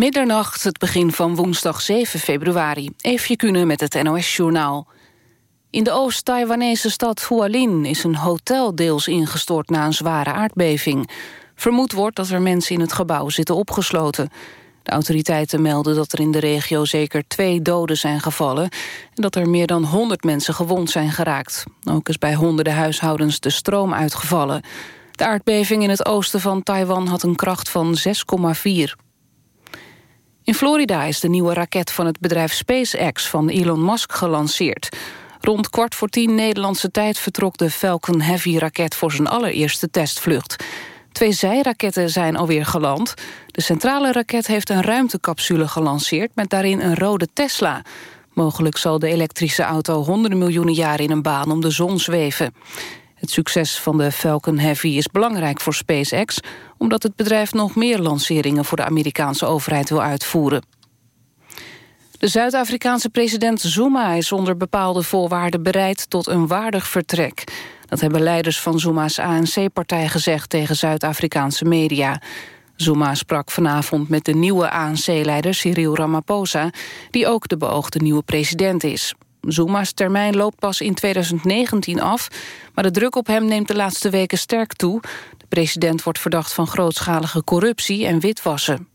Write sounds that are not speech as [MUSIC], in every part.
Middernacht, het begin van woensdag 7 februari. Even kunnen met het NOS-journaal. In de Oost-Taiwanese stad Hualien is een hotel deels ingestort na een zware aardbeving. Vermoed wordt dat er mensen in het gebouw zitten opgesloten. De autoriteiten melden dat er in de regio zeker twee doden zijn gevallen... en dat er meer dan 100 mensen gewond zijn geraakt. Ook is bij honderden huishoudens de stroom uitgevallen. De aardbeving in het oosten van Taiwan had een kracht van 6,4. In Florida is de nieuwe raket van het bedrijf SpaceX van Elon Musk gelanceerd. Rond kwart voor tien Nederlandse tijd vertrok de Falcon Heavy-raket voor zijn allereerste testvlucht. Twee zijraketten zijn alweer geland. De centrale raket heeft een ruimtecapsule gelanceerd met daarin een rode Tesla. Mogelijk zal de elektrische auto honderden miljoenen jaren in een baan om de zon zweven. Het succes van de Falcon Heavy is belangrijk voor SpaceX... omdat het bedrijf nog meer lanceringen voor de Amerikaanse overheid wil uitvoeren. De Zuid-Afrikaanse president Zuma is onder bepaalde voorwaarden bereid tot een waardig vertrek. Dat hebben leiders van Zuma's ANC-partij gezegd tegen Zuid-Afrikaanse media. Zuma sprak vanavond met de nieuwe ANC-leider Cyril Ramaphosa... die ook de beoogde nieuwe president is. Zuma's termijn loopt pas in 2019 af... maar de druk op hem neemt de laatste weken sterk toe. De president wordt verdacht van grootschalige corruptie en witwassen.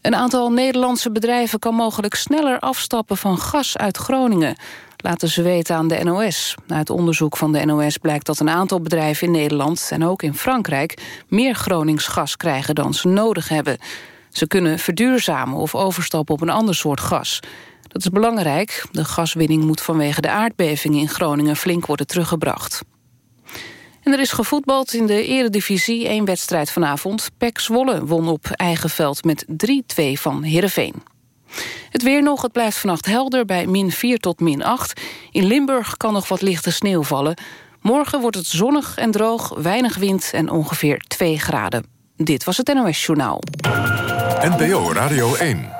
Een aantal Nederlandse bedrijven kan mogelijk sneller afstappen van gas uit Groningen. Laten ze weten aan de NOS. Uit onderzoek van de NOS blijkt dat een aantal bedrijven in Nederland... en ook in Frankrijk meer Gronings gas krijgen dan ze nodig hebben. Ze kunnen verduurzamen of overstappen op een ander soort gas. Dat is belangrijk. De gaswinning moet vanwege de aardbeving in Groningen flink worden teruggebracht. En er is gevoetbald in de eredivisie, één wedstrijd vanavond. PEC Zwolle won op eigen veld met 3-2 van Heerenveen. Het weer nog, het blijft vannacht helder bij min 4 tot min 8. In Limburg kan nog wat lichte sneeuw vallen. Morgen wordt het zonnig en droog, weinig wind en ongeveer 2 graden. Dit was het NOS Journaal. NPO Radio 1.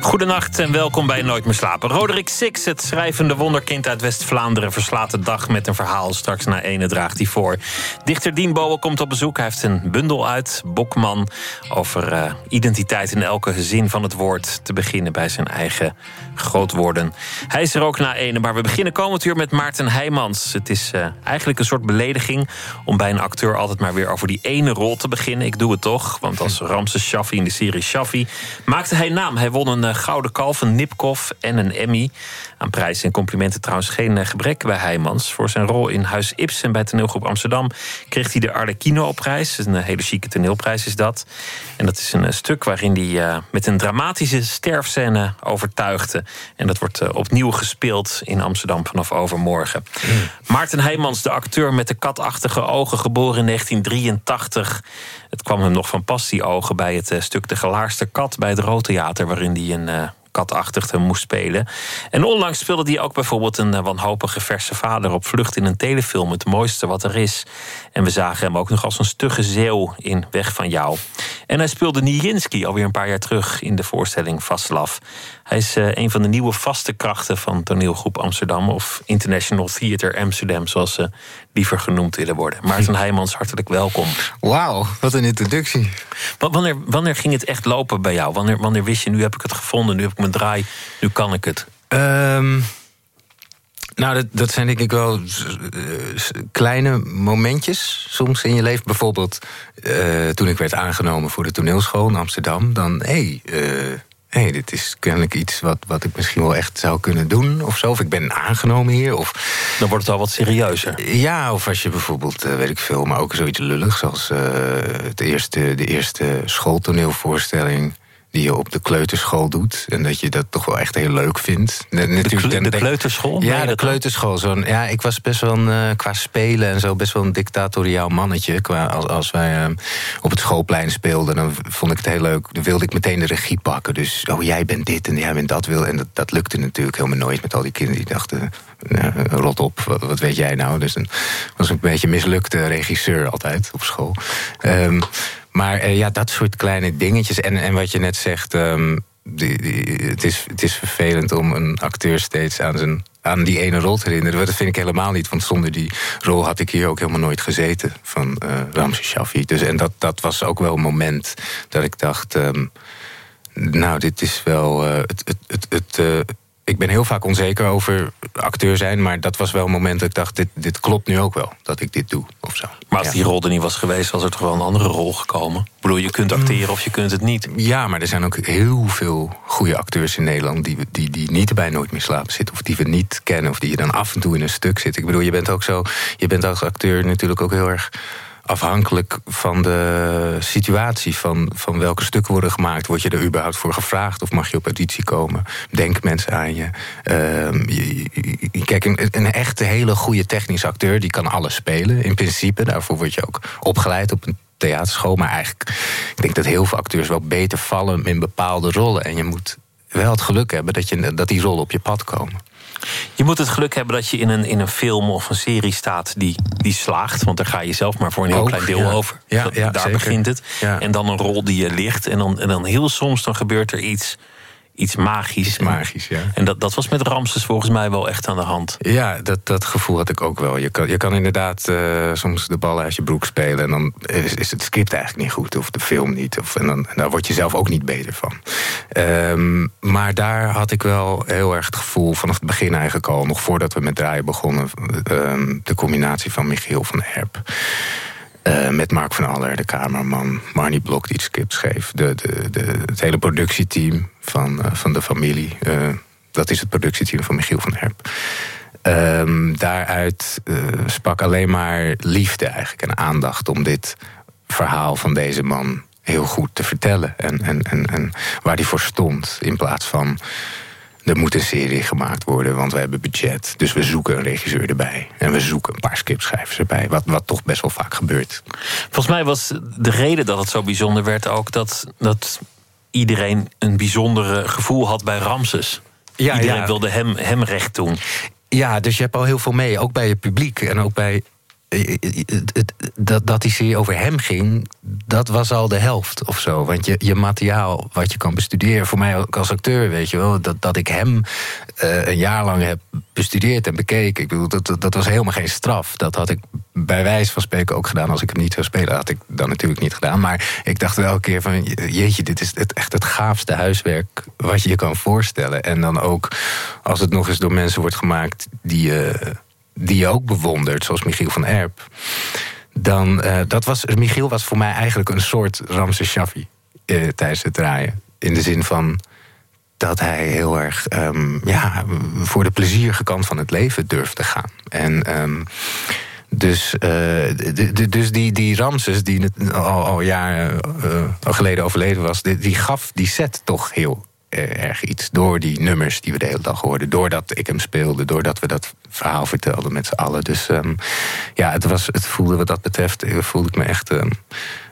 Goedenacht en welkom bij Nooit meer slapen. Roderick Six, het schrijvende wonderkind uit West-Vlaanderen... verslaat de dag met een verhaal. Straks na ene draagt hij voor. Dichter Dien komt op bezoek. Hij heeft een bundel uit, Bokman... over uh, identiteit in elke zin van het woord... te beginnen bij zijn eigen grootwoorden. Hij is er ook na ene, maar we beginnen komend uur met Maarten Heijmans. Het is uh, eigenlijk een soort belediging... om bij een acteur altijd maar weer over die ene rol te beginnen. Ik doe het toch, want als Ramses Shaffi in de serie Shaffi... maakte hij naam. Hij won een Gouden Kalf, een Nipkoff en een Emmy. Aan prijzen en complimenten trouwens geen eh, gebrek bij Heijmans. Voor zijn rol in Huis Ibsen bij toneelgroep Amsterdam... kreeg hij de Arlecchino-prijs. Een eh, hele chique toneelprijs is dat. En dat is een eh, stuk waarin hij met een dramatische sterfscène overtuigde. En dat wordt opnieuw gespeeld in Amsterdam vanaf overmorgen. Mm. Maarten Heijmans, de acteur met de katachtige ogen... geboren in 1983... Het kwam hem nog van pas, die ogen, bij het stuk De Gelaarste Kat bij het Roodtheater, waarin hij een katachtig moest spelen. En onlangs speelde hij ook bijvoorbeeld een eh, wanhopige verse vader op vlucht in een telefilm, het mooiste wat er is. En we zagen hem ook nog als een stugge zeeuw in Weg van jou. En hij speelde Nijinsky alweer een paar jaar terug in de voorstelling Vaslav. Hij is uh, een van de nieuwe vaste krachten van toneelgroep Amsterdam... of International Theater Amsterdam, zoals ze liever genoemd willen worden. Maarten Heijmans, hartelijk welkom. Wauw, wat een introductie. Wanneer, wanneer ging het echt lopen bij jou? Wanneer, wanneer wist je, nu heb ik het gevonden, nu heb ik mijn draai, nu kan ik het? Um, nou, dat, dat zijn denk ik wel eh, kleine momentjes soms in je leven. Bijvoorbeeld uh, toen ik werd aangenomen voor de toneelschool in Amsterdam. Dan, hé, hey, uh, hey, dit is kennelijk iets wat, wat ik misschien wel echt zou kunnen doen of zo. Of ik ben aangenomen hier. Of, Dan wordt het al wat serieuzer. Ja, of als je bijvoorbeeld, uh, weet ik veel, maar ook zoiets lulligs... zoals het eerste, de eerste schooltoneelvoorstelling die je op de kleuterschool doet. En dat je dat toch wel echt heel leuk vindt. Natuurlijk, de, de, kleuterschool? Ja, de kleuterschool. Zo'n, ja, ik was best wel een, uh, qua spelen en zo best wel een dictatoriaal mannetje. Qua, als, als wij uh, op het schoolplein speelden, dan vond ik het heel leuk. Dan wilde ik meteen de regie pakken. Dus, oh, jij bent dit en jij bent dat. Wil. En dat, dat lukte natuurlijk helemaal nooit met al die kinderen die dachten... Nou, rot op, wat, wat, weet jij nou? Dus dan was ik een beetje mislukte regisseur altijd op school. Um, Maar ja, dat soort kleine dingetjes. En, en wat je net zegt, ehm, die, die, het, is, het is vervelend om een acteur steeds aan, zijn, aan die ene rol te herinneren. Dat vind ik helemaal niet, want zonder die rol had ik hier ook helemaal nooit gezeten van uh, Ramses Shaffi. Dus, en dat, dat was ook wel een moment dat ik dacht. Ehm, nou, dit is wel uh, het, het, het, het ik ben heel vaak onzeker over acteur zijn, maar dat was wel een moment dat ik dacht: dit, dit klopt nu ook wel, dat ik dit doe of zo. Maar als die rol er niet was geweest, was er toch wel een andere rol gekomen? Ik bedoel, je kunt acteren of je kunt het niet. Ja, maar er zijn ook heel veel goede acteurs in Nederland die, die, die niet bij Nooit meer slapen zitten, of die we niet kennen, of die je dan af en toe in een stuk zit. Ik bedoel, je bent ook zo, je bent als acteur natuurlijk ook heel erg afhankelijk van de situatie, van, van welke stukken worden gemaakt. Word je er überhaupt voor gevraagd of mag je op auditie komen? Denken mensen aan je? Uh, kijk, een, een echte hele goede technische acteur die kan alles spelen in principe. Daarvoor word je ook opgeleid op een theaterschool. Maar eigenlijk, ik denk dat heel veel acteurs wel beter vallen in bepaalde rollen. En je moet wel het geluk hebben dat, je, dat die rollen op je pad komen. Je moet het geluk hebben dat je in een, in een film of een serie staat die, die slaagt. Want daar ga je zelf maar voor een heel klein deel over. Ja, ja, daar begint het. En dan een rol die je ligt. En dan, en dan heel soms dan gebeurt er iets iets magisch. Iets magisch, ja. En dat, dat was met Ramses volgens mij wel echt aan de hand. Ja, dat, dat gevoel had ik ook wel. Je kan, je kan inderdaad uh, soms de ballen uit je broek spelen... en dan is, is, het script eigenlijk niet goed, of de film niet. Of, en, dan, en daar word je zelf ook niet beter van. Um, maar daar had ik wel heel erg het gevoel vanaf het begin eigenlijk al... nog voordat we met draaien begonnen... Um, de combinatie van Michiel van Erp... Uh, met Mark van Aller, de cameraman. Marnie Blok, die het script schreef. De, de, de, het hele productieteam van, uh, van de familie. Uh, dat is het productieteam van Michiel van Herp. Um, daaruit sprak alleen maar liefde eigenlijk en aandacht om dit verhaal van deze man heel goed te vertellen. En, en, en, en waar hij voor stond. In plaats van er moet een serie gemaakt worden, want we hebben budget. Dus we zoeken een regisseur erbij. En we zoeken een paar scriptschrijvers erbij. Wat, wat toch best wel vaak gebeurt. Volgens mij was de reden dat het zo bijzonder werd ook dat, dat iedereen een bijzondere gevoel had bij Ramses. Ja, iedereen wilde hem, hem recht doen. Ja, dus je hebt al heel veel mee. Ook bij je publiek en ook bij dat, dat die serie over hem ging, dat was al de helft of zo. Want je, je materiaal wat je kan bestuderen, voor mij ook als acteur, weet je wel, dat, dat ik hem een jaar lang heb bestudeerd en bekeken. Ik bedoel, dat, dat was helemaal geen straf. Dat had ik bij wijze van spreken ook gedaan. Als ik hem niet zou spelen, had ik dan natuurlijk niet gedaan. Maar ik dacht wel een keer van, jeetje, dit is het, echt het gaafste huiswerk wat je je kan voorstellen. En dan ook als het nog eens door mensen wordt gemaakt die je. Die je ook bewondert, zoals Michiel van Erp. Dan, uh, dat was, Michiel was voor mij eigenlijk een soort Ramses Shaffi uh, tijdens het draaien. In de zin van dat hij heel erg um, ja, voor de plezierige kant van het leven durfde gaan. En um, dus, uh, de, dus die, die Ramses, die al, al jaren uh, geleden overleden was, die, die, gaf die set toch heel erg iets. Door die nummers die we de hele dag hoorden. Doordat ik hem speelde. Doordat we dat verhaal vertelden met z'n allen. Dus um, ja, het, was, het voelde wat dat betreft. Eh, voelde ik me echt um,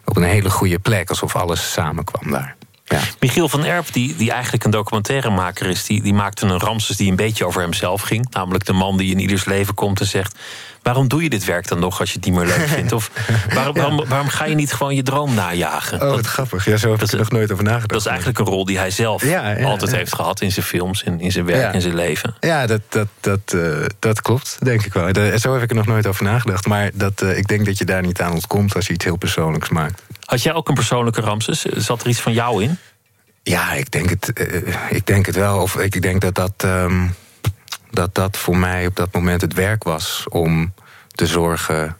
op een hele goede plek. Alsof alles samenkwam daar. Ja. Michiel van Erp, die, die eigenlijk een documentairemaker is, die, die maakte een Ramses die een beetje over hemzelf ging. Namelijk de man die in ieders leven komt en zegt: Waarom doe je dit werk dan nog als je het niet meer leuk [LAUGHS] vindt? Of waarom, waarom, waarom ga je niet gewoon je droom najagen? Oh, wat grappig. Ja, zo heb ik er nog nooit over nagedacht. Dat is eigenlijk een rol die hij zelf altijd heeft gehad in zijn films, in, in zijn werk, in zijn leven. Ja, dat, dat, dat, uh, dat klopt, denk ik wel. zo heb ik er nog nooit over nagedacht. Maar dat, uh, ik denk dat je daar niet aan ontkomt als je iets heel persoonlijks maakt. Had jij ook een persoonlijke Ramses? Zat er iets van jou in? Ja, ik denk het, uh, ik denk het wel. Of ik denk dat dat. Um, dat dat voor mij op dat moment het werk was om te zorgen.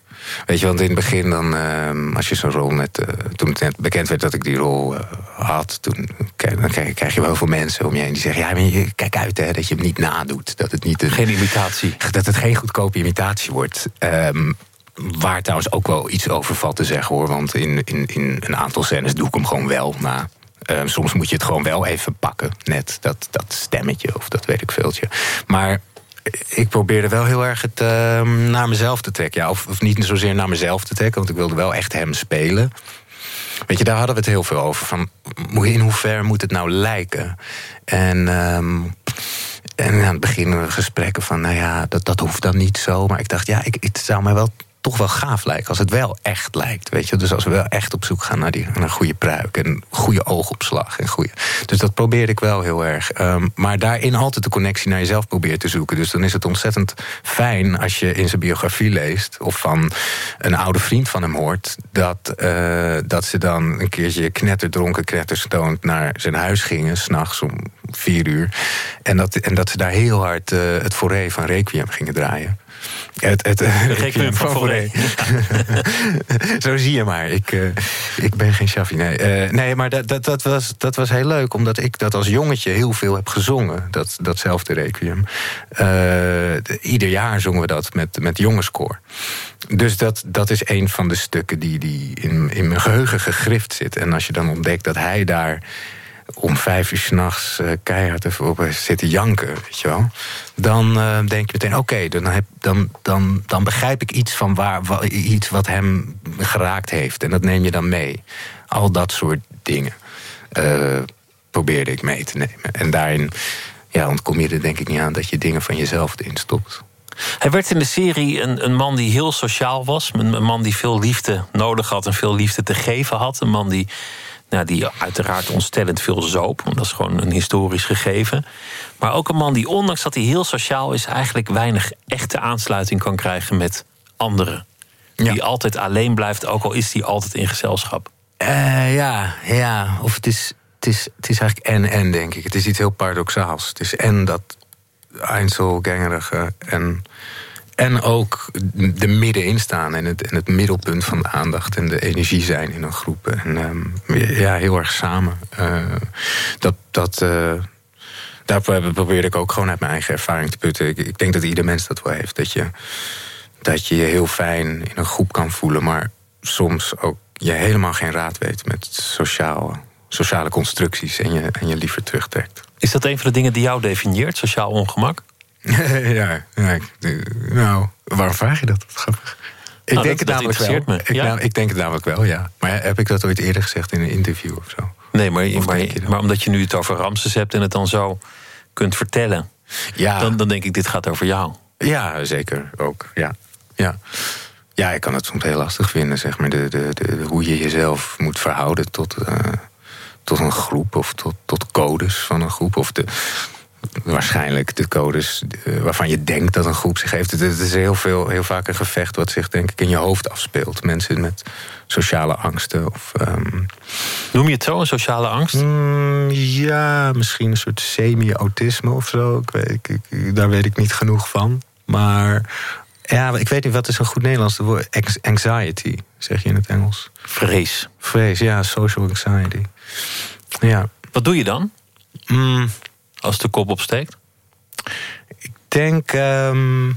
Weet je, want in het begin, dan, uh, als je zo'n rol net. Uh, toen het net bekend werd dat ik die rol uh, had, toen dan krijg, krijg, je wel veel mensen om je heen die zeggen: Ja, maar kijk uit, hè, dat je hem niet nadoet. Dat het niet een, geen imitatie. Dat het geen goedkope imitatie wordt. Um, waar trouwens ook wel iets over valt te zeggen hoor. Want in, in, in een aantal scènes doe ik hem gewoon wel na. Uh, soms moet je het gewoon wel even pakken. Net dat, dat stemmetje of dat weet ik veeltje. Maar ik probeerde wel heel erg het uh, naar mezelf te trekken. Ja, of, of, niet zozeer naar mezelf te trekken, want ik wilde wel echt hem spelen. Weet je, daar hadden we het heel veel over. Van, in hoeverre moet het nou lijken? En, um, en aan het begin gesprekken van, nou ja, dat, dat hoeft dan niet zo. Maar ik dacht, ja, ik, het zou mij wel toch wel gaaf lijken. Als het wel echt lijkt, weet je. Dus als we wel echt op zoek gaan naar, die, naar een goede pruik... en goede oogopslag en goede... Dus dat probeerde ik wel heel erg. Um, maar daarin altijd de connectie naar jezelf probeert te zoeken. Dus dan is het ontzettend fijn als je in zijn biografie leest... of van een oude vriend van hem hoort... dat, uh, dat ze dan een keertje knetterdronken, knetterstoond... naar zijn huis gingen, s'nachts om vier uur. En dat, en dat ze daar heel hard uh, het foré van Requiem gingen draaien. Het, het, Requiem van. [LAUGHS] Zo zie je maar. Ik, uh, ik ben geen Shaffi. Nee, uh, nee maar dat, dat, dat, was, dat was heel leuk. Omdat ik dat als jongetje heel veel heb gezongen. Dat, datzelfde Requiem. ieder jaar zongen we dat met, met jongenskoor. Dus dat, dat is een van de stukken die, die in, in mijn geheugen gegrift zit. En als je dan ontdekt dat hij daar om vijf uur s'nachts uh, keihard even op zitten janken, weet je wel. Dan uh, denk je meteen, oké, dan, dan, dan, dan begrijp ik iets van waar, iets wat hem geraakt heeft. En dat neem je dan mee. Al dat soort dingen probeerde ik mee te nemen. En daarin ja, ontkom je er denk ik niet aan dat je dingen van jezelf erin stopt. Hij werd in de serie een, een man die heel sociaal was. Een man die veel liefde nodig had en veel liefde te geven had. Een man die nou, die uiteraard ontstellend veel zoop. Want dat is gewoon een historisch gegeven. Maar ook een man die, ondanks dat hij heel sociaal is, eigenlijk weinig echte aansluiting kan krijgen met anderen. Ja. Die altijd alleen blijft, ook al is hij altijd in gezelschap. Uh, ja, ja. Of het is, het is, het is eigenlijk en-en, denk ik. Het is iets heel paradoxaals. Het is en dat Einzelgangerige en en ook de middenin staan en het, en het middelpunt van de aandacht en de energie zijn in een groep. En um, ja, heel erg samen. Uh, dat. dat uh, daar probeer ik ook gewoon uit mijn eigen ervaring te putten. Ik, ik, denk dat ieder mens dat wel heeft. Dat je, dat je je heel fijn in een groep kan voelen, maar soms ook je helemaal geen raad weet met sociale, sociale constructies en je, en je liever terugtrekt. Is dat een van de dingen die jou definieert, sociaal ongemak? [LAUGHS] ja, ja, nou, waarom vraag je dat? Grappig. Ik nou, denk dat, het namelijk wel. Me. Ik, ja? nou, ik denk het namelijk wel, ja. Maar heb ik dat ooit eerder gezegd in een interview of zo? Nee, maar, maar, maar, omdat je nu het over Ramses hebt en het dan zo kunt vertellen, ja. dan, dan denk ik, dit gaat over jou. Ja, zeker ook. Ja. Ja. ja, ik kan het soms heel lastig vinden, zeg maar. De, de, de, hoe je jezelf moet verhouden tot, uh, tot een groep of tot, tot codes van een groep. Of de, waarschijnlijk de codes waarvan je denkt dat een groep zich heeft. Het is heel, veel, heel vaak een gevecht wat zich denk ik in je hoofd afspeelt. Mensen met sociale angsten. Of, um... Noem je het zo, een sociale angst? Mm, ja, misschien een soort semi-autisme of zo. Ik weet, ik, ik, daar weet ik niet genoeg van. Maar ja, ik weet niet, wat is een goed Nederlands woord? Anxiety, zeg je in het Engels. Vrees. Vrees, ja, social anxiety. Ja. Wat doe je dan? Mm. Als de kop opsteekt? Ik denk. Um,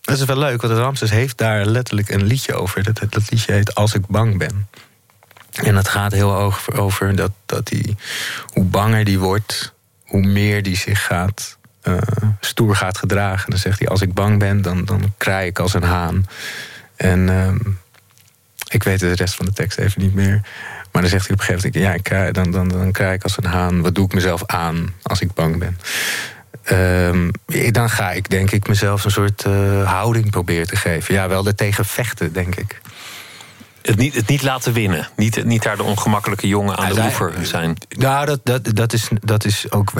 dat is wel leuk, want Ramses heeft daar letterlijk een liedje over. Dat, dat liedje heet Als ik bang ben. En dat gaat heel over, over dat, dat hij, hoe banger die wordt, hoe meer die zich gaat, uh, stoer gaat gedragen. Dan zegt hij: Als ik bang ben, dan, dan kraai ik als een haan. En um, ik weet de rest van de tekst even niet meer. Maar dan zegt hij op een gegeven moment: ja, ik dan, dan, dan krijg ik als een haan. Wat doe ik mezelf aan als ik bang ben? Um, dan ga ik denk ik mezelf een soort uh, houding proberen te geven. Ja, wel er tegen vechten, denk ik. Het niet, het niet laten winnen. Niet, niet daar de ongemakkelijke jongen aan de oever zijn. Nou, dat, dat, dat, is, dat is ook.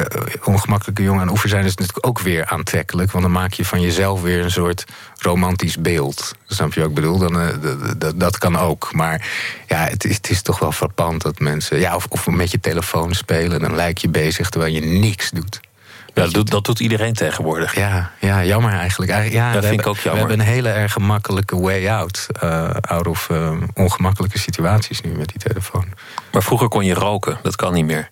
Ongemakkelijke jongen aan de oever zijn is natuurlijk ook weer aantrekkelijk. Want dan maak je van jezelf weer een soort romantisch beeld. Snap je wat ik bedoel? Dan, uh, dat, dat kan ook. Maar ja, het is, het is toch wel frappant dat mensen. Ja, of, of met je telefoon spelen. Dan lijk je bezig terwijl je niks doet. Ja, dat, doet, dat doet iedereen tegenwoordig. Ja, ja jammer eigenlijk. Ja, dat vind hebben, ik ook jammer. We hebben een hele erg gemakkelijke way out. Uh, out of uh, ongemakkelijke situaties nu met die telefoon. Maar vroeger kon je roken, dat kan niet meer.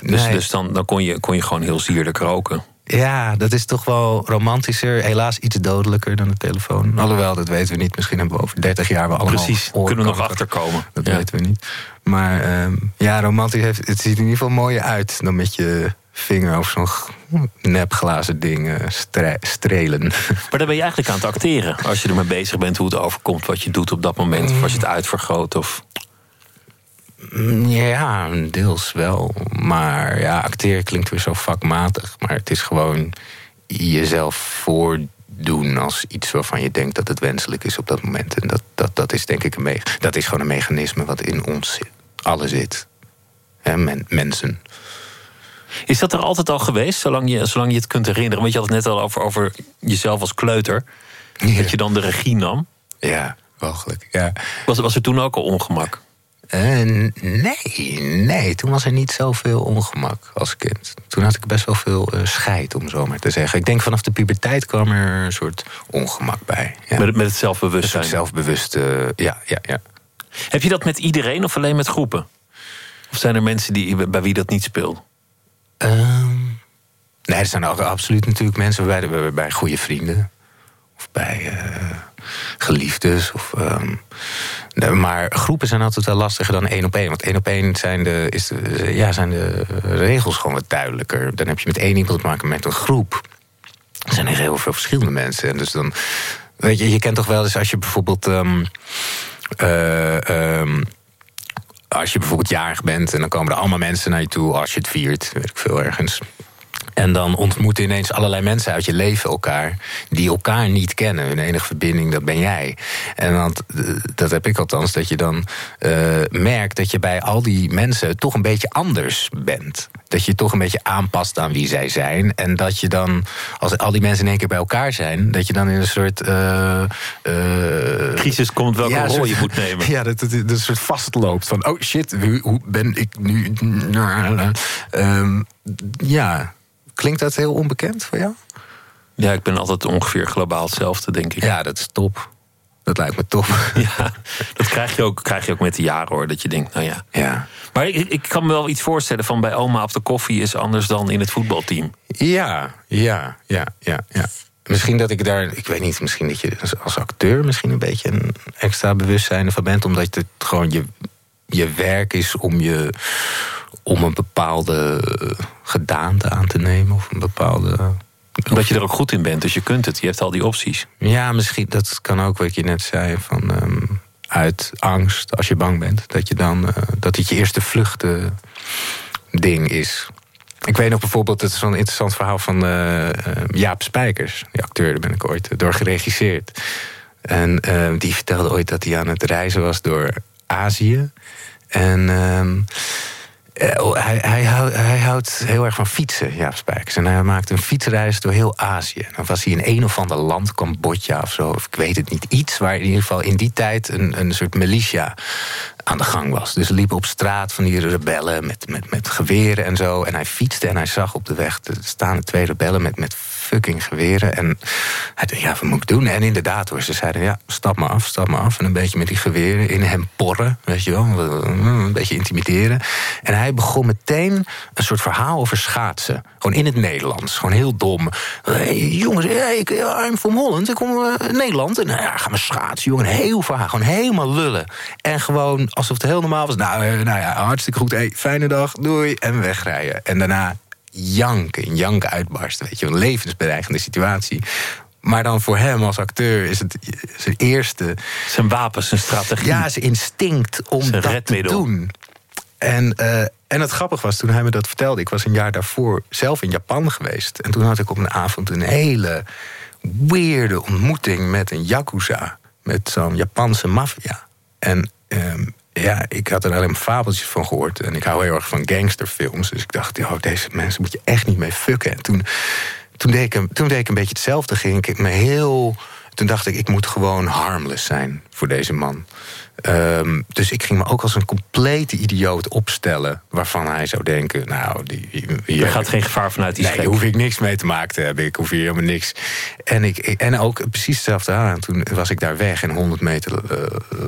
Dus, Nee. dus dan, dan kon, je, kon je gewoon heel sierlijk roken. Ja, dat is toch wel romantischer. Helaas iets dodelijker dan de telefoon. Alhoewel, dat weten we niet. Misschien hebben we over 30 jaar wel allemaal... Precies, kunnen we nog achterkomen. Dat Ja. weten we niet. Maar ehm, ja, romantisch heeft, het ziet er in ieder geval mooier uit... dan met je vinger over zo'n nepglazen ding eh, stre- strelen. [LAUGHS] Maar dan ben je eigenlijk aan het acteren. Als je ermee bezig bent hoe het overkomt, wat je doet op dat moment. Of als je het uitvergroot. Of... Mm, Ja, deels wel. Maar ja, acteren klinkt weer zo vakmatig. Maar het is gewoon jezelf doen als iets waarvan je denkt dat het wenselijk is op dat moment. En dat, dat, dat is denk ik een, me dat is gewoon een mechanisme wat in ons alle zit. Men, mensen. Is dat er altijd al geweest, zolang je, zolang je het kunt herinneren? Want je had het net al over, over jezelf als kleuter. Dat je dan de regie nam. Ja, mogelijk. Ja. Was, was er toen ook al ongemak? Uh, nee, nee, toen was er niet zoveel ongemak als kind. Toen had ik best wel veel uh, scheid, om zo maar te zeggen. Ik denk vanaf de puberteit kwam er een soort ongemak bij. Ja. Met, met het zelfbewustzijn? Het zelfbewuste, ja, ja, ja. Heb je dat met iedereen of alleen met groepen? Of zijn er mensen die, bij wie dat niet speelt? Uh, nee, er zijn ook absoluut natuurlijk mensen bij, bij goede vrienden. Of bij uh, geliefdes. Of, um, maar groepen zijn altijd wel lastiger dan één op één. Want één op één zijn de, is ja, zijn de regels gewoon wat duidelijker. Dan heb je met één iemand te maken met een groep. Er zijn er heel veel verschillende mensen. En dus dan, weet je, je kent toch wel eens als je bijvoorbeeld. Um, als je bijvoorbeeld jarig bent en dan komen er allemaal mensen naar je toe als je het viert, weet ik veel ergens. En dan ontmoeten ineens allerlei mensen uit je leven elkaar die elkaar niet kennen. Hun enige verbinding, dat ben jij. En dat, dat heb ik althans, dat je dan uh, merkt dat je bij al die mensen toch een beetje anders bent. Dat je toch een beetje aanpast aan wie zij zijn. En dat je dan, als al die mensen in één keer bij elkaar zijn, dat je dan in een soort. Uh, uh, Crisis komt welke ja, rol soort, je moet nemen. [LAUGHS] Ja, dat het een soort vastloopt van: oh shit, hoe ben ik nu? Um, ja. Klinkt dat heel onbekend voor jou? Ja, ik ben altijd ongeveer globaal hetzelfde, denk ik. Ja, dat is top. Dat lijkt me top. [LAUGHS] Ja, dat krijg je ook, krijg je ook met de jaren hoor. Dat je denkt, nou ja. ja. Maar ik, ik kan me wel iets voorstellen van bij oma op de koffie is anders dan in het voetbalteam. Ja, ja, ja, ja, ja. Misschien dat ik daar, ik weet niet, misschien dat je als acteur misschien een beetje een extra bewustzijn van bent, omdat het gewoon je, je werk is om je om een bepaalde gedaante aan te nemen of een bepaalde. Dat je er ook goed in bent, dus je kunt het, je hebt al die opties. Ja, misschien, dat kan ook wat je net zei, van um, uit angst, als je bang bent, dat je dan, uh, dat het je eerste vluchten ding is. Ik weet nog bijvoorbeeld, het is een interessant verhaal van uh, Jaap Spijkers, die acteur, daar ben ik ooit door geregisseerd. En uh, die vertelde ooit dat hij aan het reizen was door Azië. En uh, uh, hij, hij, houdt, hij, houdt heel erg van fietsen, Jaap Spijkers. En hij maakte een fietsreis door heel Azië. Dan was hij in een of ander land, Cambodja of zo, of ik weet het niet. Iets waar in ieder geval in die tijd een, een soort militia aan de gang was. Dus er liepen op straat van die rebellen met, met, met geweren en zo. En hij fietste en hij zag op de weg de staande twee rebellen met, met fucking geweren. En hij dacht, ja, wat moet ik doen? En inderdaad hoor, ze zeiden, ja, stap maar af, stap maar af. En een beetje met die geweren in hem porren, weet je wel. Een beetje intimideren. En hij begon meteen een soort verhaal over schaatsen. Gewoon in het Nederlands, gewoon heel dom. Jongens, hey, ik, from Holland, ik kom uh, Nederland. En nou ja, gaan we schaatsen, jongen. Heel verhaal, gewoon helemaal lullen. En gewoon alsof het heel normaal was. Nou, uh, nou ja, hartstikke goed. Hey, fijne dag, doei. En wegrijden. En daarna janken, janken uitbarsten. Weet je, een levensbedreigende situatie. Maar dan voor hem als acteur is het zijn eerste. Zijn wapen, zijn strategie. Ja, zijn instinct om dat redmiddel. te doen. En, uh, en het grappig was, toen hij me dat vertelde... ik was een jaar daarvoor zelf in Japan geweest. En toen had ik op een avond een hele weirde ontmoeting... met een yakuza, met zo'n Japanse maffia. En um, ja, ik had er alleen fabeltjes van gehoord. En ik hou heel erg van gangsterfilms. Dus ik dacht, oh, deze mensen moet je echt niet mee fucken. En toen, toen, deed ik, toen deed ik een beetje hetzelfde. Ging ik me heel... Toen dacht ik, ik moet gewoon harmless zijn voor deze man. Um, dus ik ging me ook als een complete idioot opstellen... waarvan hij zou denken, nou... Die, er gaat geen gevaar vanuit die Nee, daar hoef ik niks mee te maken te hebben. Ik hoef hier helemaal niks. En, ik, en ook precies hetzelfde aan. Toen was ik daar weg en 100 meter uh,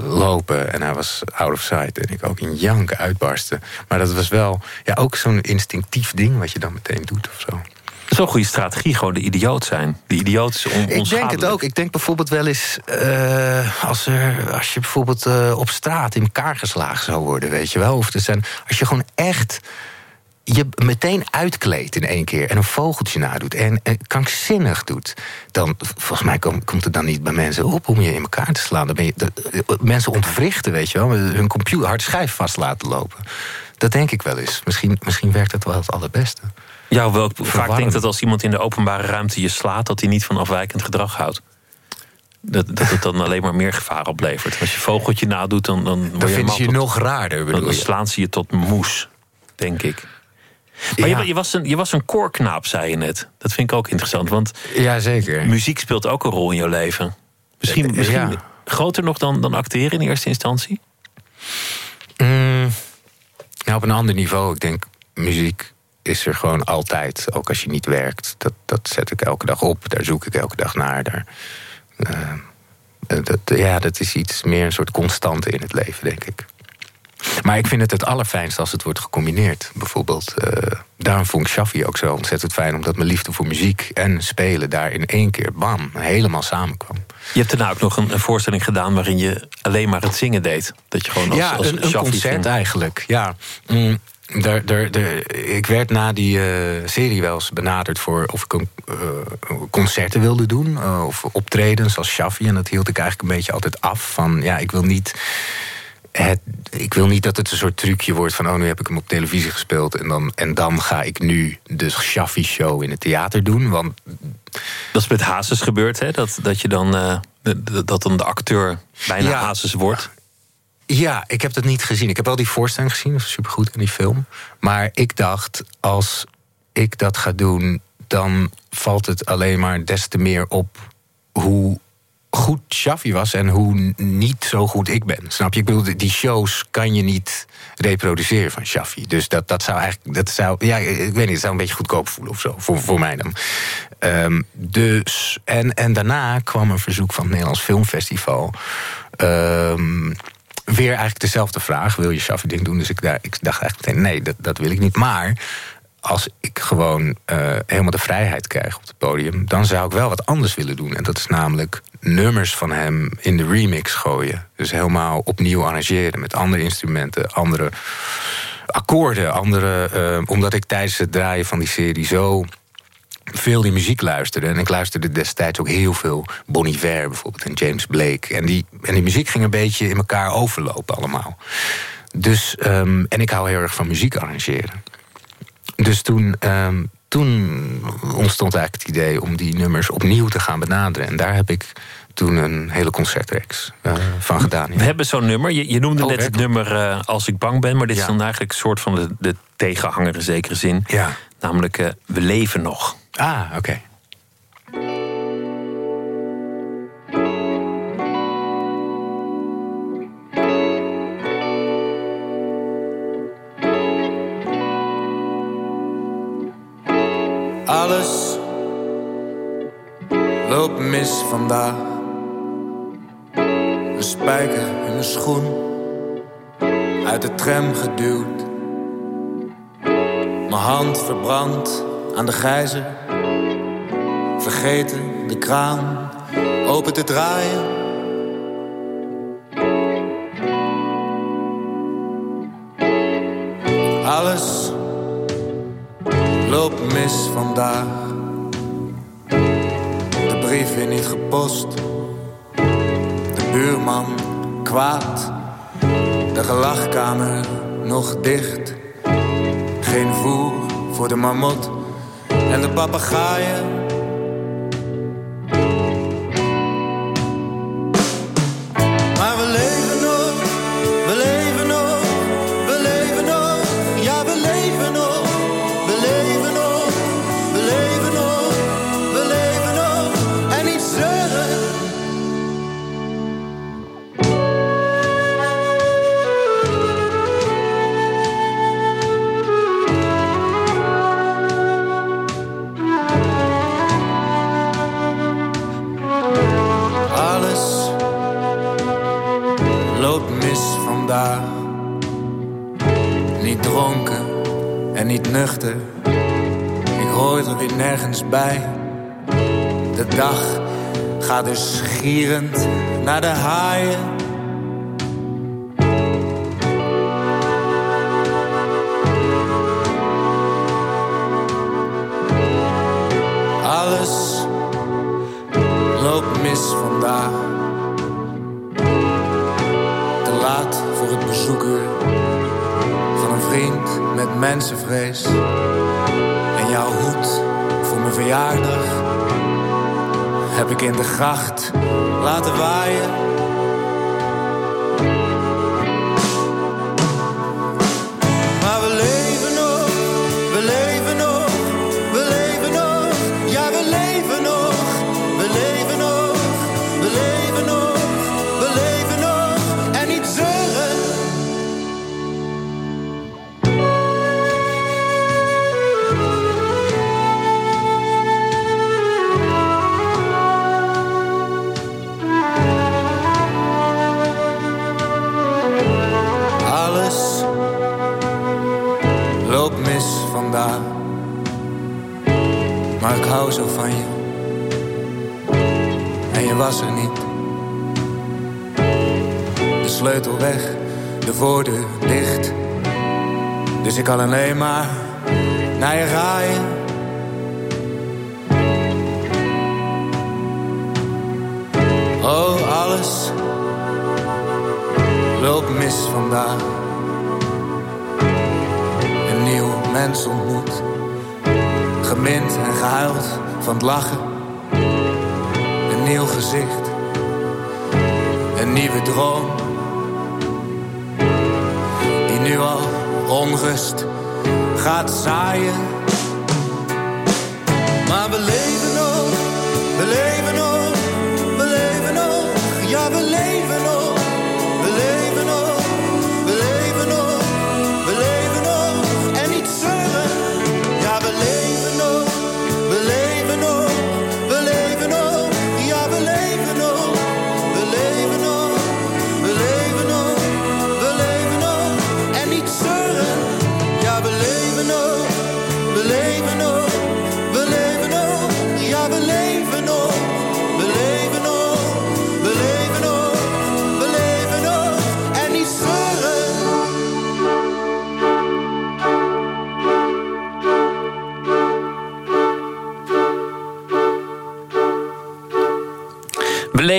lopen... en hij was out of sight. En ik ook in janken uitbarsten. Maar dat was wel ja, ook zo'n instinctief ding... wat je dan meteen doet of zo. Zo'n goede strategie, gewoon de idioot zijn. De idioot is on Ik denk het ook. Ik denk bijvoorbeeld wel eens... Uh, als, er, als je bijvoorbeeld uh, op straat in elkaar geslagen zou worden, weet je wel. Of er zijn, als je gewoon echt je meteen uitkleedt in één keer... en een vogeltje nadoet en, en krankzinnig doet... dan, volgens mij kom, komt het dan niet bij mensen op om je in elkaar te slaan. Dan ben je, de, mensen ontwrichten, weet je wel. Hun computer, hard schijf vast laten lopen dat denk ik wel eens. Misschien, misschien werkt het wel het allerbeste. Ja, wel, vaak denk dat als iemand in de openbare ruimte je slaat... dat hij niet van afwijkend gedrag houdt. Dat, dat het dan alleen maar meer gevaar oplevert. Als je vogeltje nadoet, dan, dan, dan vind je je nog raarder. Dan, dan slaan ze je tot moes, denk ik. Maar je, je, was een, je was een koorknaap, zei je net. Dat vind ik ook interessant. Want ja, zeker. muziek speelt ook een rol in jouw leven. Misschien, eh, misschien groter nog dan, dan acteren in eerste instantie? Mm, nou, op een ander niveau. Ik denk, muziek is er gewoon altijd. Ook als je niet werkt. Dat, dat zet ik elke dag op. Daar zoek ik elke dag naar. Daar, uh, dat, ja, dat is iets meer een soort constante in het leven, denk ik. Maar ik vind het het allerfijnst als het wordt gecombineerd. Bijvoorbeeld, uh, daarom vond ik Shaffi ook zo ontzettend fijn... omdat mijn liefde voor muziek en spelen daar in één keer, bam, helemaal samenkwam. Je hebt daarna ook nog een, voorstelling gedaan... waarin je alleen maar het zingen deed. Dat je gewoon als, ja, als een, een concert eigenlijk, ja. Mm. Daar, daar, ik werd na die uh, serie wel eens benaderd voor of ik een, uh, concerten wilde doen. Uh, of optredens als Shaffi. En dat hield ik eigenlijk een beetje altijd af. Van ja, ik wil niet het, ik wil niet dat het een soort trucje wordt van... oh, nu heb ik hem op televisie gespeeld... en dan, en dan ga ik nu de Shaffi-show in het theater doen. Want... Dat is met Hazes gebeurd, hè? Dat, dat, je dan, uh, dat dan de acteur bijna ja, Hazes wordt. Ja, ik heb dat niet gezien. Ik heb wel die voorstelling gezien, dat is supergoed in die film. Maar ik dacht, als ik dat ga doen... dan valt het alleen maar des te meer op hoe goed Shaffi was en hoe niet zo goed ik ben. Snap je? Ik bedoel, die shows kan je niet reproduceren van Shaffi. Dus dat, dat zou eigenlijk, dat zou, ja, ik weet niet, het zou een beetje goedkoop voelen of zo, voor, voor mij dan. Um, dus, en, en daarna kwam een verzoek van het Nederlands Filmfestival. Um, weer eigenlijk dezelfde vraag. Wil je Shaffi ding doen? Dus ik, daar, ik dacht eigenlijk meteen, nee, dat, dat wil ik niet. Maar als ik gewoon uh, helemaal de vrijheid krijg op het podium... dan zou ik wel wat anders willen doen. En dat is namelijk nummers van hem in de remix gooien. Dus helemaal opnieuw arrangeren met andere instrumenten, andere akkoorden. Andere, uh, omdat ik tijdens het draaien van die serie zo veel die muziek luisterde. En ik luisterde destijds ook heel veel Bon Iver bijvoorbeeld en James Blake. En die, en die muziek ging een beetje in elkaar overlopen allemaal. Dus, um, en ik hou heel erg van muziek arrangeren. Dus toen, um, toen ontstond eigenlijk het idee om die nummers opnieuw te gaan benaderen. En daar heb ik toen een hele concertreeks uh, van gedaan. We hebben zo'n nummer. Je, je noemde oh, net het nummer uh, Als ik bang ben. Maar dit ja. is dan eigenlijk een soort van de, de tegenhanger in zekere zin. Ja. Namelijk uh, We leven nog. Ah, oké. Alles loopt mis vandaag. Een spijker in mijn schoen, uit de tram geduwd. Mijn hand verbrand aan de gijzer. Vergeten de kraan open te draaien. Alles loopt mis vandaag. De brief weer niet gepost. De buurman kwaad. De gelachkamer nog dicht. Geen voer voor de marmot en de papegaaien gierend naar de haaien. Alles loopt mis vandaag. Te laat voor het bezoeken van een vriend met mensenvrees. En jouw hoed voor mijn verjaardag heb ik in de gracht laten waaien. Maar ik hou zo van je. En je was er niet. De sleutel weg, de voordeur dicht. Dus ik kan alleen maar naar je rijden. Oh, alles loopt mis vandaag. Een nieuw mens ontmoet. Gemind en gehuild van het lachen. Een nieuw gezicht. Een nieuwe droom. Die nu al onrust gaat zaaien. Maar we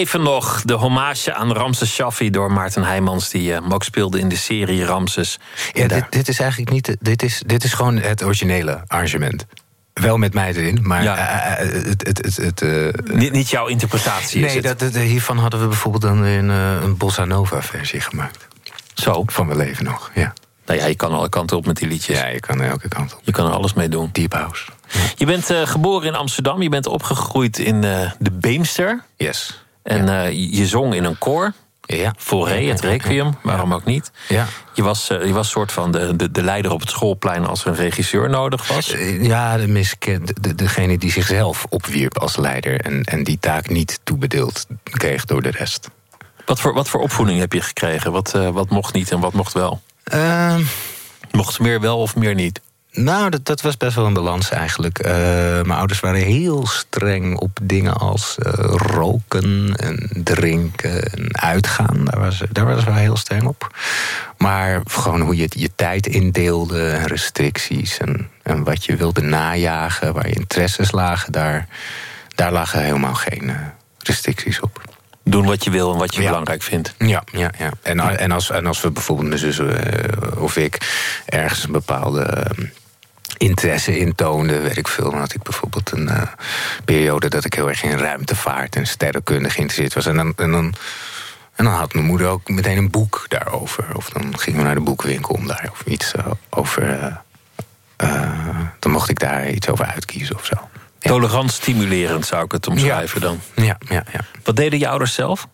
We leven nog. De hommage aan Ramses Shaffi door Maarten Heijmans... die eh, ook speelde in de serie Ramses. Ja, dit, dit is eigenlijk niet. Dit is, dit is gewoon het originele arrangement. Wel met mij erin, maar Ja. eh, eh, het. het, het, het Niet, niet jouw interpretatie is nee, dat, dat- hiervan hadden we bijvoorbeeld dan een, een bossa nova versie gemaakt. Zo. Van mijn leven nog. Ja. Nou ja, je kan alle kanten op met die liedjes. ja, je kan er elke kant op. Je kan er alles mee doen. Deep house. Je bent geboren in Amsterdam. Je bent opgegroeid in de Beemster. Yes. En eh, je zong in een koor. Ja. Foré, het Requiem. Waarom ook niet? Ja. Je was, eh, je was soort van de, de, de leider op het schoolplein als er een regisseur nodig was. Eh, Ja, de miskend, de, degene die zichzelf opwierp als leider en, en die taak niet toebedeeld kreeg door de rest. Wat voor, wat voor opvoeding heb je gekregen? Wat, wat mocht niet en wat mocht wel? Ehm, Mocht meer wel of meer niet? Nou, dat, dat was best wel een balans eigenlijk. Eh, mijn ouders waren heel streng op dingen als eh, roken en drinken en uitgaan. Daar was, daar was ze wel heel streng op. Maar gewoon hoe je je tijd indeelde, en restricties en, en wat je wilde najagen, waar je interesses lagen, daar, daar lagen helemaal geen eh, restricties op. Doen wat je wil en wat je Ja. belangrijk vindt. Ja, ja, ja. En, en, als, en als we bijvoorbeeld mijn zus of ik ergens een bepaalde eh, interesse in toonden, weet ik veel. Dan had ik bijvoorbeeld een eh, periode dat ik heel erg in ruimtevaart en sterrenkunde geïnteresseerd was. En dan, en dan, en dan had mijn moeder ook meteen een boek daarover. Of dan gingen we naar de boekenwinkel om daar of iets eh, over. eh, dan mocht ik daar iets over uitkiezen of zo. Ja. Tolerant stimulerend zou ik het omschrijven dan. Ja, ja, ja. Wat deden je ouders zelf?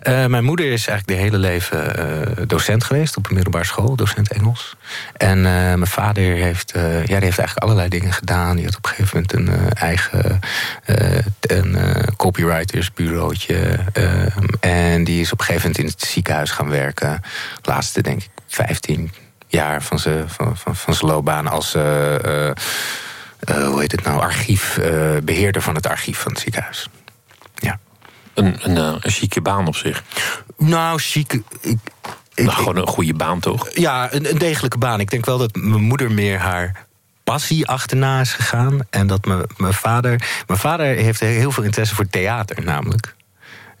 Eh, mijn moeder is eigenlijk de hele leven eh, docent geweest op een middelbare school, docent Engels. En eh, mijn vader heeft, ja, die heeft eigenlijk allerlei dingen gedaan. Die had op een gegeven moment een eigen een, copywritersbureautje. en die is op een gegeven moment in het ziekenhuis gaan werken. Laatste, denk ik, 15 jaar van zijn van, van, loopbaan als. hoe heet het nou? Archief, eh, beheerder van het archief van het ziekenhuis. Een, een, eh, een chique baan op zich. Nou, chic. Ik, ik, Nou, gewoon een goede baan toch? ja, een, een degelijke baan. Ik denk wel dat mijn moeder meer haar passie achterna is gegaan. En dat mijn, mijn vader. Mijn vader heeft heel veel interesse voor theater, namelijk.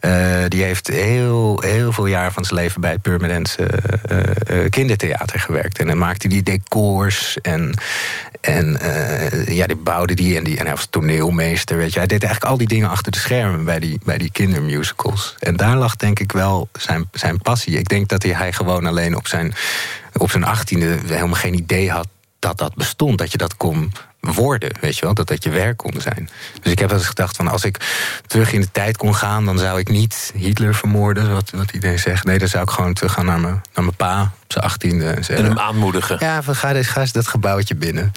Eh, die heeft heel, heel veel jaar van zijn leven bij het Purmerendse uh, kindertheater gewerkt. En dan maakte die decors en, en ja, die bouwde die en, die. en hij was toneelmeester. Weet je. Hij deed eigenlijk al die dingen achter de schermen bij die, bij die kindermusicals. En daar lag denk ik wel zijn, zijn passie. Ik denk dat hij, hij gewoon alleen op zijn, op zijn achttiende helemaal geen idee had dat dat bestond. Dat je dat kon worden, weet je wel, dat dat je werk kon zijn. Dus ik heb wel eens gedacht van als ik terug in de tijd kon gaan, dan zou ik niet Hitler vermoorden, wat, wat iedereen zegt. Nee, dan zou ik gewoon teruggaan naar mijn, naar mijn pa op zijn achttiende. En, en hem aanmoedigen. Ja, van, ga, eens, ga eens dat gebouwtje binnen.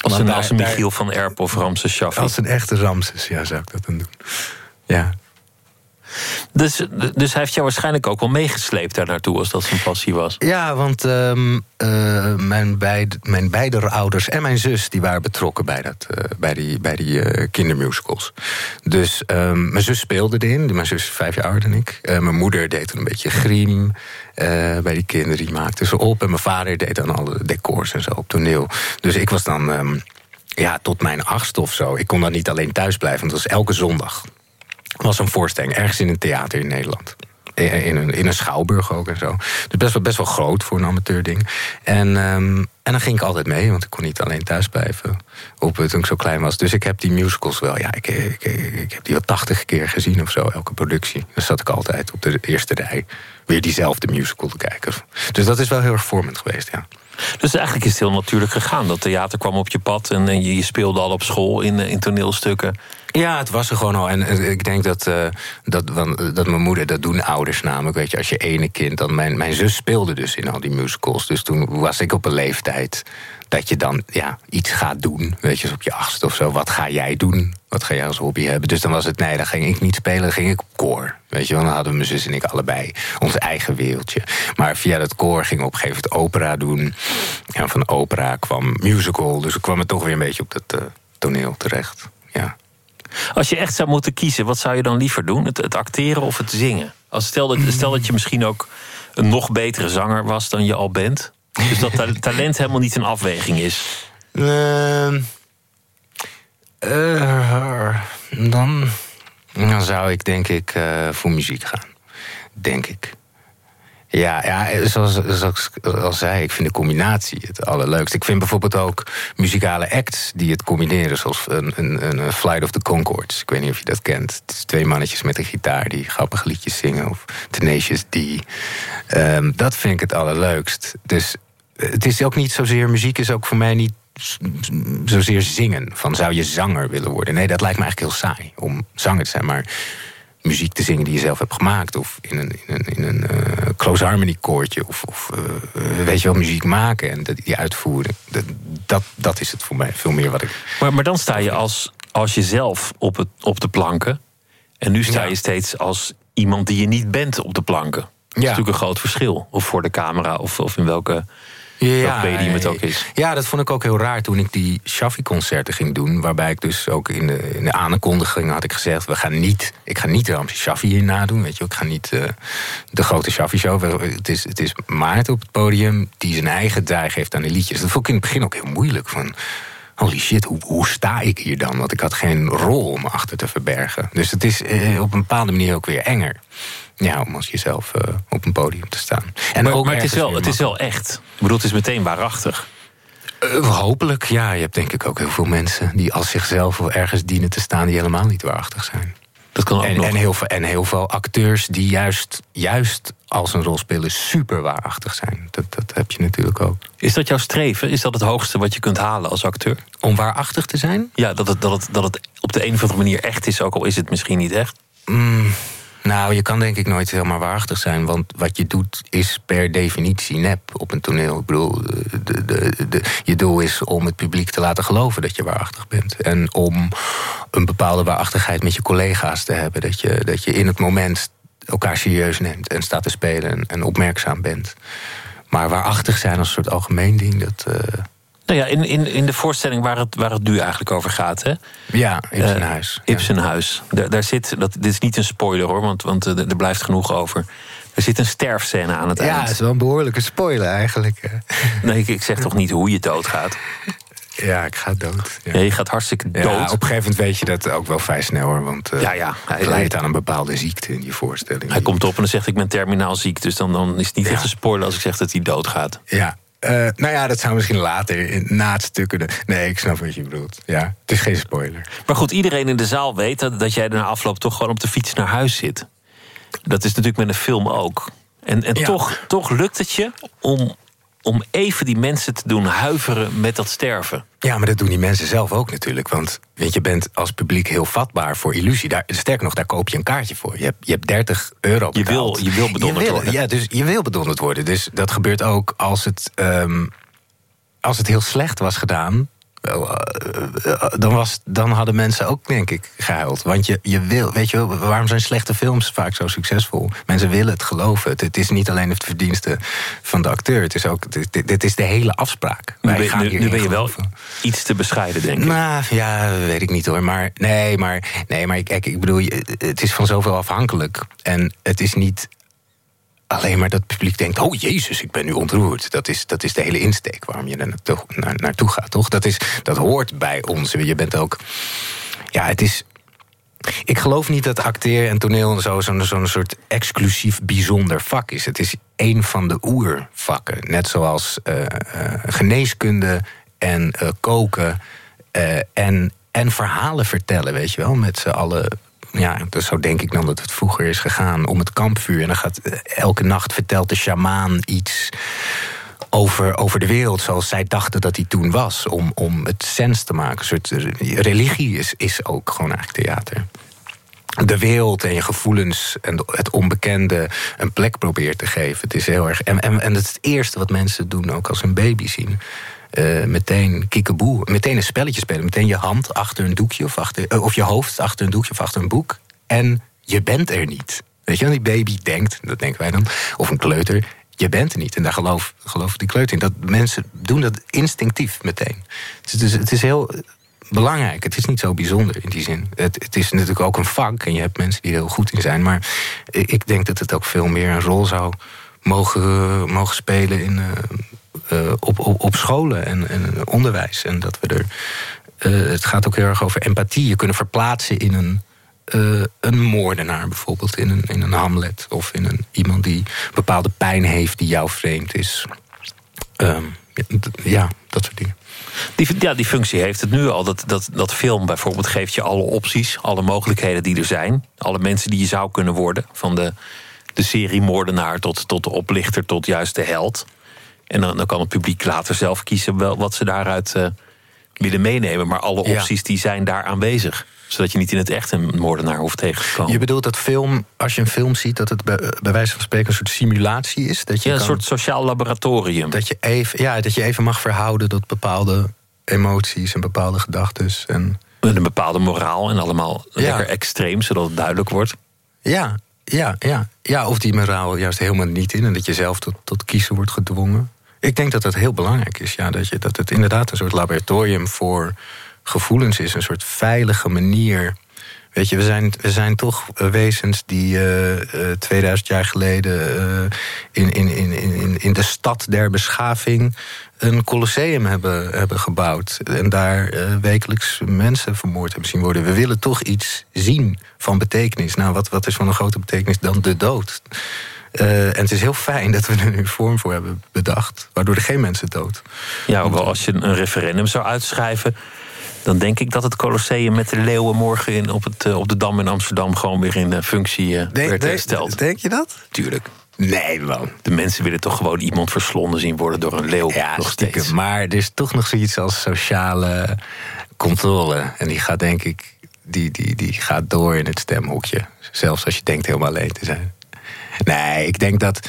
Als een, als een Michiel van Erp of Ramses Shaffi. Als een echte Ramses, ja, zou ik dat dan doen. Ja. Dus, dus hij heeft jou waarschijnlijk ook wel meegesleept daar naartoe als dat zijn passie was. Ja, want um, uh, mijn, beide, mijn beide ouders en mijn zus die waren betrokken bij, dat, uh, bij die, bij die uh, kindermusicals. Dus um, mijn zus speelde erin. Mijn zus is vijf jaar ouder dan ik. mijn moeder deed toen een beetje griem bij die kinderen. Die maakte ze op. En mijn vader deed dan alle decors en zo op toneel. Dus ik was dan. Um, ja, tot mijn achtste of zo. Ik kon dan niet alleen thuis blijven, want het was elke zondag was een voorstelling ergens in een theater in Nederland. In een, in een schouwburg ook en zo. Dus best wel, best wel groot voor een amateurding. En, um, en dan ging ik altijd mee, want ik kon niet alleen thuis blijven. Op, toen ik zo klein was. Dus ik heb die musicals wel, ja, ik, ik, ik, heb die wel tachtig keer gezien of zo, elke productie. Dan zat ik altijd op de eerste rij weer diezelfde musical te kijken. Dus dat is wel heel erg vormend geweest, ja. Dus eigenlijk is het heel natuurlijk gegaan. Dat theater kwam op je pad en, je, je speelde al op school in, in toneelstukken. Ja, het was er gewoon al. En ik denk dat, uh, dat, dat mijn moeder, dat doen ouders namelijk. Weet je, als je ene kind, dan mijn, mijn zus speelde dus in al die musicals. Dus toen was ik op een leeftijd dat je dan ja, iets gaat doen. Weet je, op je achtste of zo. Wat ga jij doen? Wat ga jij als hobby hebben? Dus dan was het, nee, dan ging ik niet spelen, dan ging ik op koor. Weet je, dan hadden mijn zus en ik allebei ons eigen wereldje. Maar via dat koor ging ik op een gegeven moment opera doen. En van opera kwam musical. Dus ik kwam er toch weer een beetje op dat uh, toneel terecht. Ja. Als je echt zou moeten kiezen, wat zou je dan liever doen? Het, het acteren of het zingen? Als stel, dat, stel dat je misschien ook een nog betere zanger was dan je al bent. Dus dat talent helemaal niet een afweging is. Uh, dan, dan zou ik denk ik uh, voor muziek gaan. Denk ik. Ja, ja zoals, zoals ik al zei, ik vind de combinatie het allerleukst. Ik vind bijvoorbeeld ook muzikale acts die het combineren, zoals een, een, een Flight of the Concords. Ik weet niet of je dat kent. Het is twee mannetjes met een gitaar die grappige liedjes zingen, of Tenacious D. Um, dat vind ik het allerleukst. Dus eh, het is ook niet zozeer, muziek is ook voor mij niet zozeer zingen. Van zou je zanger willen worden? Nee, dat lijkt me eigenlijk heel saai om zanger te zijn. Maar muziek te zingen die je zelf hebt gemaakt. Of in een, in een, in een uh, close harmony koortje. Of, of uh, weet je wel, muziek maken en die uitvoeren. Dat, dat, dat, is het voor mij veel meer wat ik... Maar, maar dan sta je als, als jezelf op, het, op de planken. En nu sta je steeds als iemand die je niet bent op de planken. Dat is natuurlijk een groot verschil. Of voor de camera, of, of in welke ja, medium het ook is. Ja, dat vond ik ook heel raar toen ik die Shaffi-concerten ging doen. Waarbij ik dus ook in de, in de aankondiging had ik gezegd... We gaan niet, ik ga niet Ramse Shaffi hier nadoen. Weet je, ik ga niet uh, de grote Shaffi-show. Het is, het is Maarten op het podium die zijn eigen draai geeft aan de liedjes. Dat vond ik in het begin ook heel moeilijk. Van, holy shit, hoe, hoe sta ik hier dan? Want ik had geen rol om achter te verbergen. Dus het is eh, op een bepaalde manier ook weer enger. Ja, om als jezelf uh, op een podium te staan. En maar, ook maar het, is wel, het is wel echt. Ik bedoel, het is meteen waarachtig. Uh, hopelijk, ja. Je hebt denk ik ook heel veel mensen die als zichzelf ergens dienen te staan... die helemaal niet waarachtig zijn. Dat kan ook en, nog. En heel, veel, en heel veel acteurs die juist, juist als een rol spelen super waarachtig zijn. Dat, dat heb je natuurlijk ook. Is dat jouw streven? Is dat het hoogste wat je kunt halen als acteur? Om waarachtig te zijn? Ja, dat het, dat het, dat het op de een of andere manier echt is, ook al is het misschien niet echt. Mm, nou, je kan denk ik nooit helemaal waarachtig zijn. Want wat je doet is per definitie nep op een toneel. Ik bedoel, de, de, de, je doel is om het publiek te laten geloven dat je waarachtig bent. En om een bepaalde waarachtigheid met je collega's te hebben. Dat je, dat je in het moment elkaar serieus neemt en staat te spelen en opmerkzaam bent. Maar waarachtig zijn als een soort algemeen ding, dat. Uh, nou ja, in, in, in de voorstelling waar het, waar het nu eigenlijk over gaat, hè? Ja, Ibsenhuis. Uh, Ibsenhuis. Daar, daar zit, dat, dit is niet een spoiler hoor, want, want uh, er blijft genoeg over. Er zit een sterfscène aan het ja, eind. Ja, het is wel een behoorlijke spoiler eigenlijk. Nee, ik, ik zeg toch niet hoe je doodgaat? Ja, ik ga dood. Ja. Ja, je gaat hartstikke Ja, dood. op een gegeven moment weet je dat ook wel vrij snel hoor. Want eh, Ja, ja. hij leidt aan een bepaalde ziekte in die voorstelling. Hij komt op en dan zegt ik ben terminaal ziek. Dus dan, dan is het niet Ja. echt een spoiler als ik zeg dat hij doodgaat. Ja. Eh, nou ja, dat zou misschien later in, na het stuk kunnen. Nee, ik snap wat je bedoelt. Ja, het is geen spoiler. Maar goed, iedereen in de zaal weet dat, dat jij na afloop toch gewoon op de fiets naar huis zit. Dat is natuurlijk met een film ook. En, en Ja. toch, toch lukt het je om, om even die mensen te doen huiveren met dat sterven. Ja, maar dat doen die mensen zelf ook natuurlijk. Want weet je, bent als publiek heel vatbaar voor illusie. Daar, sterker nog, daar koop je een kaartje voor. Je hebt, je hebt 30 euro Je wil- betaald. je wil bedonderd worden. Ja, dus je wil bedonderd worden. Dus dat gebeurt ook als het, ehm, als het heel slecht was gedaan... eh, dan, was, dan hadden mensen ook, denk ik, gehuild. Want je, je wil, weet je wel, waarom zijn slechte films vaak zo succesvol? Mensen willen het geloven. Het, het is niet alleen het verdienste van de acteur. Het is ook, dit, is de hele afspraak. Nu Wij ben, gaan nu, ben je wel iets te bescheiden, denk ik. Nou, ja, weet ik niet hoor. Maar nee, maar, nee, maar kijk, ik bedoel, je- het is van zoveel afhankelijk. En het is niet alleen maar dat publiek denkt: oh jezus, ik ben nu ontroerd. Dat is, dat is de hele insteek waarom je er naartoe, naar, naartoe gaat, toch? Dat, is, dat hoort bij ons. Je bent ook. Ja, het is. Ik geloof niet dat acteer en toneel zo- zo'n zo'n soort exclusief bijzonder vak is. Het is een van de oervakken. Net zoals eh, eh, geneeskunde en eh, koken en, en verhalen vertellen, weet je wel. Met z'n allen. Ja, dus zo denk ik dan dat het vroeger is gegaan om het kampvuur. En dan gaat eh, elke nacht vertelt de sjamaan iets over, over de wereld zoals zij dachten dat die toen was. Om, om het sens te maken. Soort eh, religie is, is ook gewoon eigenlijk theater. De wereld en je gevoelens en het onbekende een plek probeert te geven. Het is heel erg. En, en, en het is het eerste wat mensen doen, ook als een baby zien. Eh, meteen kikkeboe, meteen een spelletje spelen. Meteen je hand achter een doekje of, achter, eh, of je hoofd achter een doekje of achter een boek. En je bent er niet. Weet je die baby denkt, dat denken wij dan, of een kleuter, je bent er niet. En daar geloof, gelooft die kleuter in. Dat mensen doen dat instinctief meteen. Dus het is, het is heel belangrijk. Het is niet zo bijzonder in die zin. Het, het is natuurlijk ook een vak en je hebt mensen die er heel goed in zijn. Maar ik denk dat het ook veel meer een rol zou mogen, mogen spelen in, eh, op, op, op scholen en, en onderwijs. En dat we er. eh, het gaat ook heel erg over empathie. Je kunnen verplaatsen in een. eh, een moordenaar bijvoorbeeld, in een, in een Hamlet. Of in een, iemand die bepaalde pijn heeft die jou vreemd is. Ehm, ja, dat soort dingen. Die, ja, die functie heeft het nu al. Dat, dat, dat film bijvoorbeeld geeft je alle opties, alle mogelijkheden die er zijn. Alle mensen die je zou kunnen worden. Van de, de seriemoordenaar tot, tot de oplichter, tot juist de held. En dan, dan kan het publiek later zelf kiezen wel, wat ze daaruit eh, willen meenemen. Maar alle Ja. opties die zijn daar aanwezig. Zodat je niet in het echt een moordenaar hoeft tegen te komen. Je bedoelt dat film, als je een film ziet, dat het bij, bij wijze van spreken een soort simulatie is? Dat je, ja, een kan- soort sociaal laboratorium. dat, je even, ja, dat je even mag verhouden tot bepaalde emoties en bepaalde gedachten. En Met een bepaalde moraal en allemaal Ja. lekker extreem, zodat het duidelijk wordt. ja, ja, ja, ja, of die moraal juist helemaal niet in en dat je zelf tot, tot kiezen wordt gedwongen. Ik denk dat dat heel belangrijk is, ja, dat, je, dat het inderdaad een soort laboratorium voor gevoelens is, een soort veilige manier. Weet je, we zijn, we zijn toch eh, wezens die eh, eh, 2000 jaar geleden eh, in, in, in, in, de stad der beschaving een colosseum hebben, hebben gebouwd. En daar eh, wekelijks mensen vermoord hebben zien worden. We willen toch iets zien van betekenis. Nou, wat, wat is van een grote betekenis dan de dood? Eh, en het is heel fijn dat we er nu een vorm voor hebben bedacht, waardoor er geen mensen dood. Ja, hoewel als je een referendum zou uitschrijven... dan denk ik dat het Colosseum met de leeuwen morgen in, op, het, eh, op de Dam in Amsterdam... gewoon weer in functie eh, werd hersteld. denk je dat? Tuurlijk. Nee, man. De mensen willen toch gewoon iemand verslonden zien worden door een leeuw. Ja, nog stiekem. steeds. Maar er is toch nog zoiets als sociale controle. En die gaat, denk ik, die, die, die gaat door in het stemhokje. Zelfs als je denkt helemaal alleen te zijn. Nee, ik denk dat.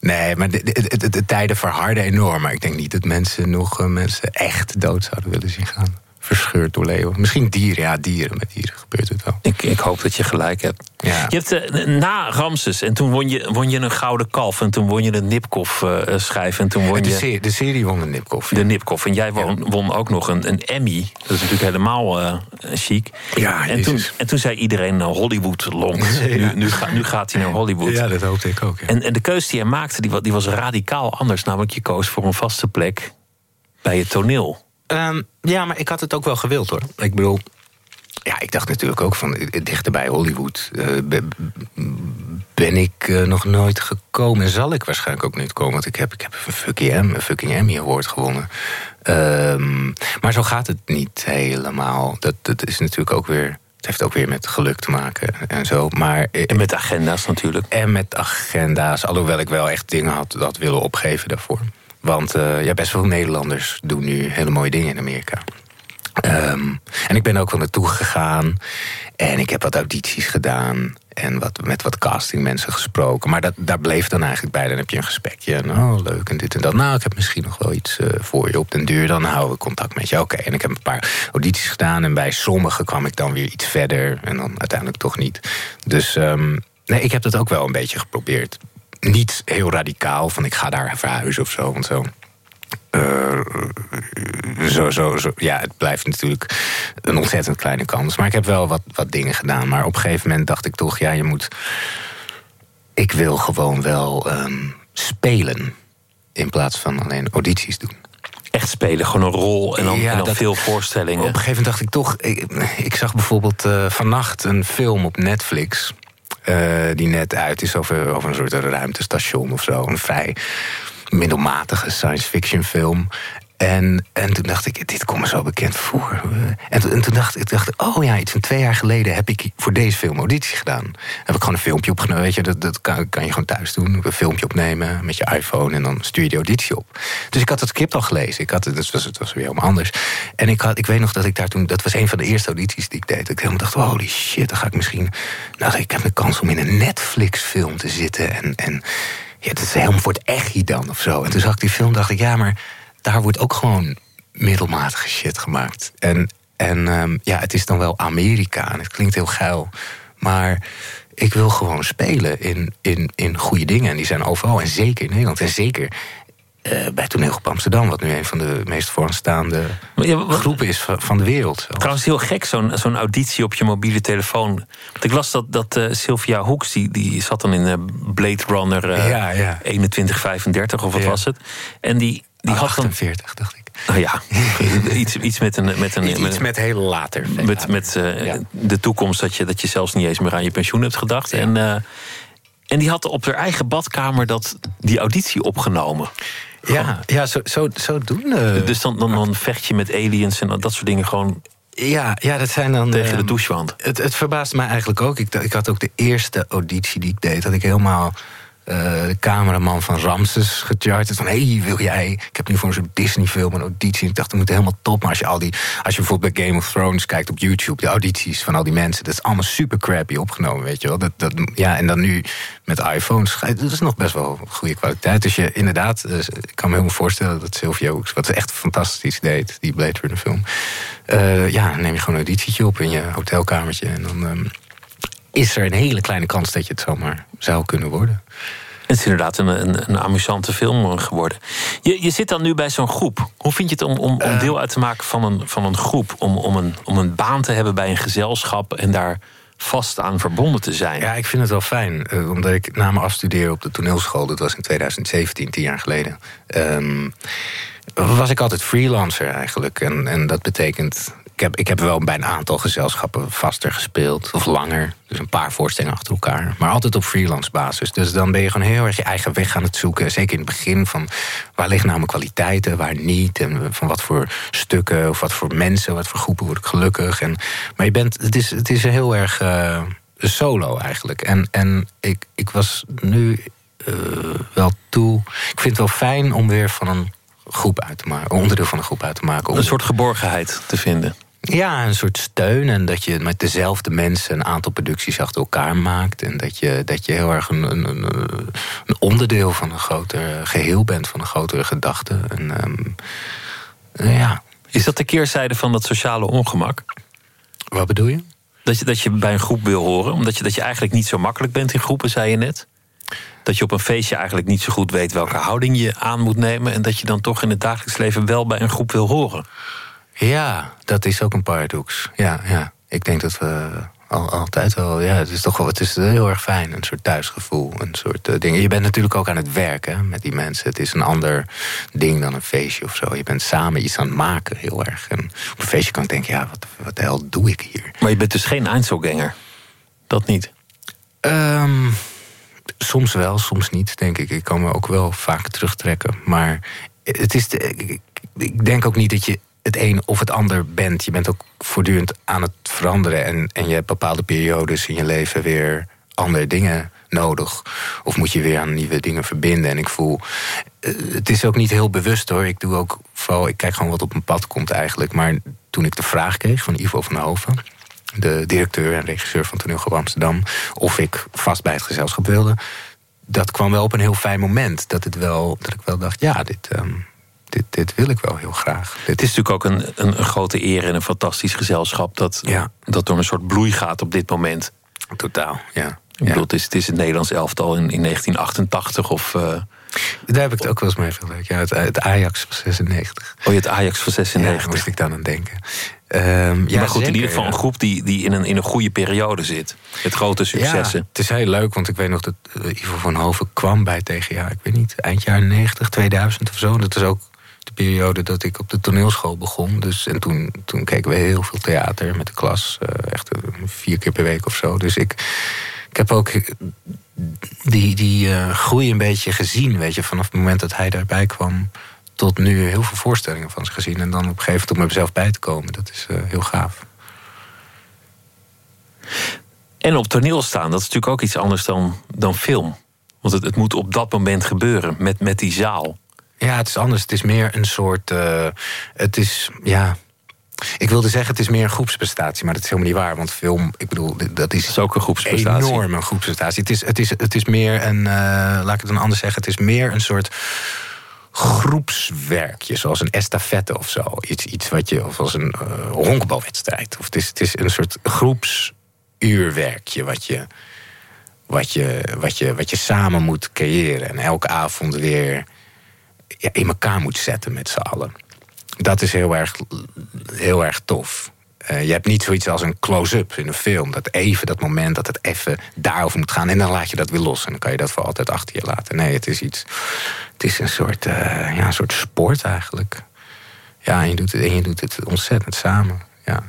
Nee, maar de, de, de- de tijden verharden enorm. Maar ik denk niet dat mensen nog eh, mensen echt dood zouden willen zien gaan. Verscheurd door leeuwen. Misschien dieren, ja, dieren. Met dieren gebeurt het wel. Ik, ik hoop dat je gelijk hebt. Ja. Je hebt eh, na Ramses en toen won je, won je een gouden kalf... en toen won je de Nipkoff eh schijf en toen won De, je serie, de serie won een Nipkoff. de Nipkoff. En jij won, won ook nog een, een Emmy. Dat is natuurlijk helemaal eh, chic. Ja, en, toen, en toen zei iedereen Hollywood longt. [LAUGHS] Ja. Nu, nu, ga- nu gaat hij naar Hollywood. Ja, dat hoopte ik ook. En, en de keuze die hij maakte, die, die was radicaal anders. Namelijk, je koos voor een vaste plek bij het toneel. Ehm, ja, maar ik had het ook wel gewild hoor. Ik bedoel, ja, ik dacht natuurlijk ook van eh, dichter bij Hollywood. eh, be- ben ik eh, nog nooit gekomen. En zal ik waarschijnlijk ook niet komen. Want ik heb, ik heb een fucking, een fucking Emmy Award gewonnen. Ehm, maar zo gaat het niet helemaal. Dat, dat is natuurlijk ook weer. Het heeft ook weer met geluk te maken en zo. Maar, En met agenda's natuurlijk. en met agenda's. Alhoewel ik wel echt dingen had, had willen opgeven daarvoor. Want eh, ja, best veel Nederlanders doen nu hele mooie dingen in Amerika. Ehm, en ik ben ook wel naartoe gegaan. En ik heb wat audities gedaan. En wat, met wat castingmensen gesproken. Maar dat, daar bleef dan eigenlijk bij. Dan heb je een gesprekje. En oh, leuk en dit en dat. Nou, ik heb misschien nog wel iets eh, voor je op den duur. Dan houden we contact met je. Oké, en ik heb een paar audities gedaan. En bij sommige kwam ik dan weer iets verder. En dan uiteindelijk toch niet. Dus ehm, nee, ik heb dat ook wel een beetje geprobeerd. Niet heel radicaal, van ik ga daar verhuizen of zo. Want zo eh, zo, zo, zo, ja, het blijft natuurlijk een ontzettend kleine kans. Maar ik heb wel wat, wat dingen gedaan. Maar op een gegeven moment dacht ik toch, ja, je moet. Ik wil gewoon wel ehm, spelen. In plaats van alleen audities doen. Echt spelen, gewoon een rol en dan, Ja, en dan dat- veel Op voorstellingen. een gegeven moment dacht ik toch. Ik, ik zag bijvoorbeeld eh, vannacht een film op Netflix. Eh, die net uit is over, over een soort ruimtestation of zo. Een vrij middelmatige science fiction film. En, en toen dacht ik, dit komt me zo bekend voor. En, toen- en toen dacht ik, dacht, oh ja, iets van twee jaar geleden heb ik voor deze film auditie gedaan. Heb ik gewoon een filmpje opgenomen. Weet je, dat, dat kan, je gewoon thuis doen. Een filmpje opnemen met je iPhone en dan stuur je die auditie op. Dus ik had het script al gelezen. Ik had, het, was, het was weer helemaal anders. En ik, had, ik weet nog dat ik daar toen, dat was een van de eerste audities die ik deed. Ik helemaal dacht, holy shit, dan ga ik misschien. Nou, ik heb de kans om in een Netflix-film te zitten. En, en ja, dat is helemaal voor het echt dan of zo. En toen zag ik die film, dacht ik, ja, maar daar wordt ook gewoon middelmatige shit gemaakt. En, en ehm, ja, het is dan wel Amerika en het klinkt heel geil. Maar ik wil gewoon spelen in, in, in goede dingen. En die zijn overal. En zeker in Nederland. En zeker eh, bij Toneelgroep Amsterdam. Wat nu een van de meest vooraanstaande Maar ja, wat- groepen is van, van de wereld. zelfs. Trouwens, heel gek, zo'n zo'n auditie op je mobiele telefoon. Want ik las dat, dat eh, Sylvia Hoeks, die, die zat dan in eh, Blade Runner Ja, ja. 2135, of wat was het? En die, die had dan... 48, dacht ik. Nou ja, [LAUGHS] iets, iets met een... Met een Iets, met heel later. met, later. met eh, Ja. de toekomst dat je, dat je zelfs niet eens meer aan je pensioen hebt gedacht. Ja. En, eh, en die had op haar eigen badkamer dat, die auditie opgenomen. Ja, ja zo, zo, zo doen. eh, dus dan, dan, dan vecht je met aliens en dat soort dingen gewoon ja, ja, dat zijn dan. tegen de ehm, douchewand. Het, het verbaast mij eigenlijk ook. Ik, ik had ook de eerste auditie die ik deed, dat ik helemaal eh, de cameraman van Ramses gecharterd. Van hé, hey, wil jij? Ik heb nu voor een soort Disney-film een auditie. Ik dacht, dat moet helemaal top. Maar als je al die, als je bijvoorbeeld bij Game of Thrones kijkt op YouTube, de audities van al die mensen, dat is allemaal super crappy opgenomen, weet je wel. Dat, dat, ja, en dan nu met iPhones, dat is nog best wel goede kwaliteit. Dus je inderdaad, dus ik kan me helemaal voorstellen dat Sylvia Hoeks, wat echt fantastisch deed, die Blade Runner film. eh, ja, neem je gewoon een auditietje op in je hotelkamertje en dan. ehm, is er een hele kleine kans dat je het zomaar zou kunnen worden. Het is inderdaad een, een, een amusante film geworden. Je, je zit dan nu bij zo'n groep. Hoe vind je het om, om, Eh. om deel uit te maken van een, van een groep? Om, om, een, om een baan te hebben bij een gezelschap en daar vast aan verbonden te zijn? Ja, ik vind het wel fijn. eh, omdat ik na mijn afstuderen op de toneelschool, dat was in 2017, tien jaar geleden. ehm, was ik altijd freelancer eigenlijk. En, en dat betekent. Ik heb, ik heb wel bij een aantal gezelschappen vaster gespeeld, of langer. Dus een paar voorstellingen achter elkaar. Maar altijd op freelance basis. Dus dan ben je gewoon heel erg je eigen weg aan het zoeken. Zeker in het begin van waar liggen nou mijn kwaliteiten, waar niet. En van wat voor stukken of wat voor mensen, wat voor groepen word ik gelukkig. En, maar je bent, het is, het is heel erg eh, solo eigenlijk. En, en ik, ik was nu eh, wel toe. Ik vind het wel fijn om weer van een groep uit te maken, onderdeel van een groep uit te maken. Een soort geborgenheid te vinden. Ja, een soort steun. En dat je met dezelfde mensen een aantal producties achter elkaar maakt. En dat je, dat je heel erg een, een, een, onderdeel van een groter geheel bent, van een grotere gedachte. En, ehm, ja, Is dat de keerzijde van dat sociale ongemak? wat bedoel je? Dat je, dat je bij een groep wil horen, omdat je, dat je eigenlijk niet zo makkelijk bent in groepen, zei je net. Dat je op een feestje eigenlijk niet zo goed weet welke houding je aan moet nemen. En dat je dan toch in het dagelijks leven wel bij een groep wil horen. Ja, dat is ook een paradox. Ja, ja. Ik denk dat we Al, altijd wel. Ja, het is toch wel het is heel erg fijn. Een soort thuisgevoel. Een soort uh, ding. Je bent natuurlijk ook aan het werken met die mensen. Het is een ander ding dan een feestje of zo. Je bent samen iets aan het maken, heel erg. En op een feestje kan ik denken, ja, wat, wat de hel doe ik hier? Maar je bent dus geen Einzelganger? Dat niet? Um, soms wel, soms niet, denk ik. Ik kan me ook wel vaak terugtrekken. Maar het is ik, ik denk ook niet dat je het een of het ander bent. Je bent ook voortdurend aan het veranderen. En, en je hebt bepaalde periodes in je leven weer andere dingen nodig. Of moet je weer aan nieuwe dingen verbinden. En ik voel, eh, het is ook niet heel bewust hoor. Ik doe ook vooral, ik kijk gewoon wat op mijn pad komt eigenlijk. Maar toen ik de vraag kreeg van Ivo van Hoven de directeur en regisseur van Toneelgroep Amsterdam, of ik vast bij het gezelschap wilde. Dat kwam wel op een heel fijn moment. Dat, het wel, dat ik wel dacht, ja, dit, um, dit, dit wil ik wel heel graag. Het is natuurlijk ook een, een, een, grote eer en een fantastisch gezelschap... Dat, ja. dat door een soort bloei gaat op dit moment. Totaal, ja. Ik bedoel, het, is, het is het Nederlands elftal in, in 1988 of... Uh, daar heb ik het ook wel eens mee vergeleken. Ja, het, het, Ajax van 96. Oh, je het Ajax van 96. Ja, moest ik dan aan denken. Um, ja, maar goed, in ieder geval een groep die, die in, een, in een goede periode zit. Met grote successen. Ja, het is heel leuk, want ik weet nog dat uh, Ivo van Hoven kwam bij tegen, ja, ik weet niet, eind jaren 90, 2000 of zo. Dat is ook de periode dat ik op de toneelschool begon. Dus, en toen, toen keken we heel veel theater met de klas. Uh, echt vier keer per week of zo. Dus ik, ik heb ook die, die uh, groei een beetje gezien, weet je, vanaf het moment dat hij daarbij kwam tot nu heel veel voorstellingen van ze gezien. En dan op een gegeven moment om mezelf bij te komen, dat is uh, heel gaaf. En op toneel staan, dat is natuurlijk ook iets anders dan, dan film. Want het, het moet op dat moment gebeuren, met, met die zaal. Ja, het is anders. Het is meer een soort. Uh, het is, ja, ik wilde zeggen, het is meer een groepsprestatie, maar dat is helemaal niet waar. Want film, ik bedoel, dat is, is ook een groepsprestatie. enorm een groepsprestatie. Het is, het is, het is meer een, uh, laat ik het dan anders zeggen, het is meer een soort groepswerkje, zoals een estafette of zo. Iets, iets wat je, of als een uh, honkbalwedstrijd. Of het is, het is een soort groepsuurwerkje wat je, wat, je, wat, je, wat je samen moet creëren. En elke avond weer in elkaar moet zetten met z'n allen. Dat is heel erg, heel erg tof. Uh, je hebt niet zoiets als een close-up in een film. Dat even, dat moment dat het even daarover moet gaan. En dan laat je dat weer los. En dan kan je dat voor altijd achter je laten. Nee, het is iets. Het is een soort, uh, ja, een soort sport eigenlijk. Ja, en je doet het, en je doet het ontzettend samen. Ja.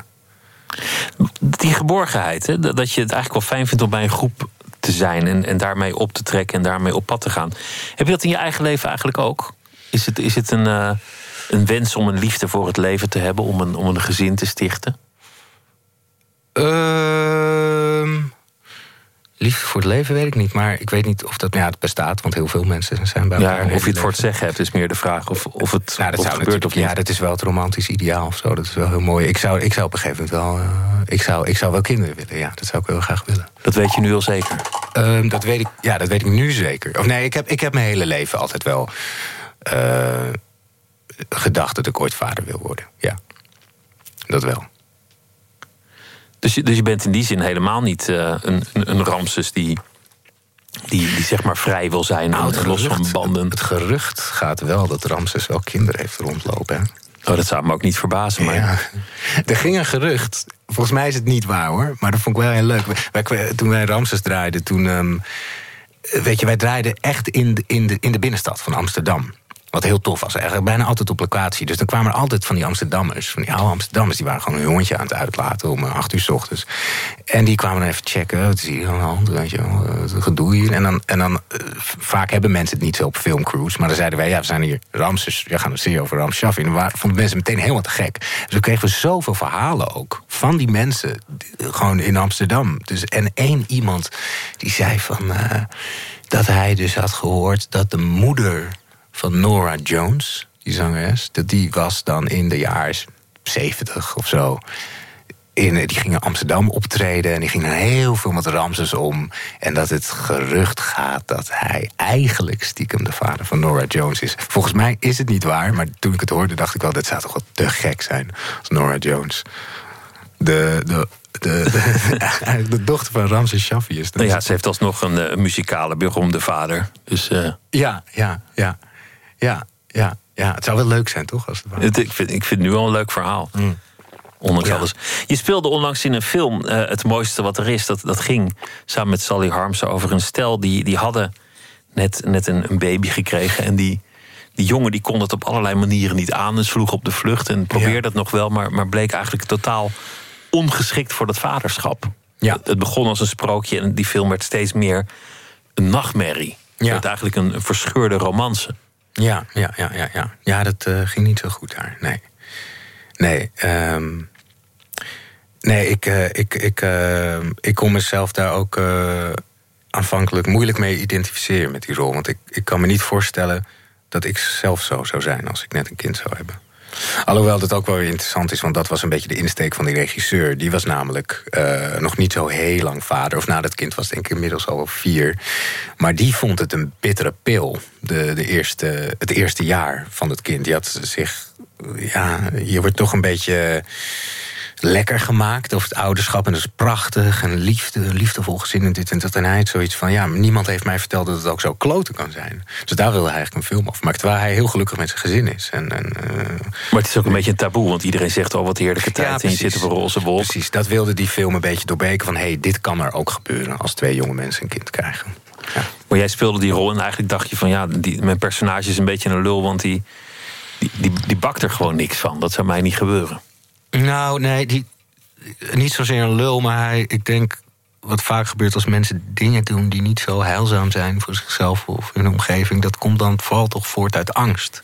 Die geborgenheid, hè, dat je het eigenlijk wel fijn vindt om bij een groep te zijn. En, en daarmee op te trekken en daarmee op pad te gaan. Heb je dat in je eigen leven eigenlijk ook? Is het, is het een, uh, een wens om een liefde voor het leven te hebben, om een, om een gezin te stichten? Uh, liefde voor het leven weet ik niet. Maar ik weet niet of dat ja, het bestaat. Want heel veel mensen zijn bij elkaar. Ja, of je het voor het zeggen hebt, is meer de vraag. Of, of het, nou, dat of zou gebeurt of niet. Ja, dat is wel het romantisch ideaal of zo. Dat is wel heel mooi. Ik zou, ik zou op een gegeven moment wel... Uh, ik, zou, ik zou wel kinderen willen, ja. Dat zou ik heel graag willen. Dat weet je nu al zeker? Uh, dat, weet ik, ja, dat weet ik nu zeker. Of nee, ik heb, ik heb mijn hele leven altijd wel... Uh, gedacht dat ik ooit vader wil worden. Ja, dat wel. Dus je, dus je bent in die zin helemaal niet uh, een, een, Ramses die, die, die zeg maar vrij wil zijn nou, en los van banden. Het gerucht gaat wel dat Ramses wel kinderen heeft rondlopen. Hè? Oh, dat zou me ook niet verbazen. Maar... Ja. Er ging een gerucht. Volgens mij is het niet waar hoor. Maar dat vond ik wel heel leuk. Wij, toen wij Ramses draaiden, toen. Um, weet je, wij draaiden echt in de, in, de, in de binnenstad van Amsterdam. Wat heel tof was. Eigenlijk bijna altijd op locatie. Dus dan kwamen er altijd van die Amsterdammers. Van die oude Amsterdammers. Die waren gewoon hun hondje aan het uitlaten om acht uur s ochtends. En die kwamen dan even checken. Wat is hier aan de hand? Weet je wel, gedoe hier. En dan, en dan uh, vaak hebben mensen het niet zo op filmcrews. Maar dan zeiden wij, ja, we zijn hier Ramses. We gaan het zien over Ramses Shaffi. En dan vonden mensen meteen helemaal te gek. Dus we kregen zoveel verhalen ook. Van die mensen. Gewoon in Amsterdam. Dus, en één iemand die zei van... Dat hij dus had gehoord dat de moeder van Nora Jones, die zangeres. Dat die was dan in de jaren 70 of zo. In, die ging in Amsterdam optreden en die ging heel veel met Ramses om. En dat het gerucht gaat dat hij eigenlijk stiekem de vader van Nora Jones is. Volgens mij is het niet waar, maar toen ik het hoorde dacht ik wel... dat zou toch wel te gek zijn als Nora Jones. De, de, de, de, [LAUGHS] de dochter van Ramses Shaffi is. Nou ja, ze heeft alsnog een uh, muzikale beroemde vader. Dus, uh... Ja, ja, ja. Ja, ja, ja, het zou wel leuk zijn, toch? Als het, ik, vind, ik vind het nu wel een leuk verhaal. Mm. Ondanks Ja. alles. Je speelde onlangs in een film eh, Het Mooiste Wat Er Is. Dat, dat ging samen met Sally Harmsen over een stel... die, die hadden net, net een, een baby gekregen. En die, die jongen die kon het op allerlei manieren niet aan. Dus vloeg op de vlucht en probeerde Ja. het nog wel... Maar, maar bleek eigenlijk totaal ongeschikt voor dat vaderschap. Ja. Het, het begon als een sprookje en die film werd steeds meer een nachtmerrie. Het Ja. werd eigenlijk een, een verscheurde romance. Ja, ja, ja, ja, ja. Ja, dat eh, ging niet zo goed daar. Nee. Nee, ehm, nee ik, eh, ik, ik, eh, ik kon mezelf daar ook aanvankelijk moeilijk mee identificeren met die rol. Want ik, ik kan me niet voorstellen dat ik zelf zo zou zijn als ik net een kind zou hebben. Alhoewel dat ook wel interessant is, want dat was een beetje de insteek van die regisseur. Die was namelijk eh, nog niet zo heel lang vader. Of na dat kind was denk ik inmiddels al vier. Maar die vond het een bittere pil, de, de eerste, het eerste jaar van het kind. Die had zich, ja, je wordt toch een beetje lekker gemaakt over het ouderschap. En dat is prachtig en liefde, liefdevol gezin en dit en dat. En hij had zoiets van, ja, niemand heeft mij verteld dat het ook zo kloten kan zijn. Dus daar wilde hij eigenlijk een film over maken. Terwijl hij heel gelukkig met zijn gezin is. En, en, eh, Maar het is ook een beetje een taboe, want iedereen zegt al wat heerlijke tijd. en je precies. zit op een roze wolk. Precies, dat wilde die film een beetje doorbreken. Van, hé, hey, dit kan er ook gebeuren als twee jonge mensen een kind krijgen. Ja. Maar jij speelde die rol en eigenlijk dacht je van ja, die, mijn personage is een beetje een lul, want die, die, die, die bakt er gewoon niks van. Dat zou mij niet gebeuren. Nou, nee, die, niet zozeer een lul, maar hij, ik denk wat vaak gebeurt als mensen dingen doen die niet zo heilzaam zijn voor zichzelf of hun omgeving, dat komt dan vooral toch voort uit angst.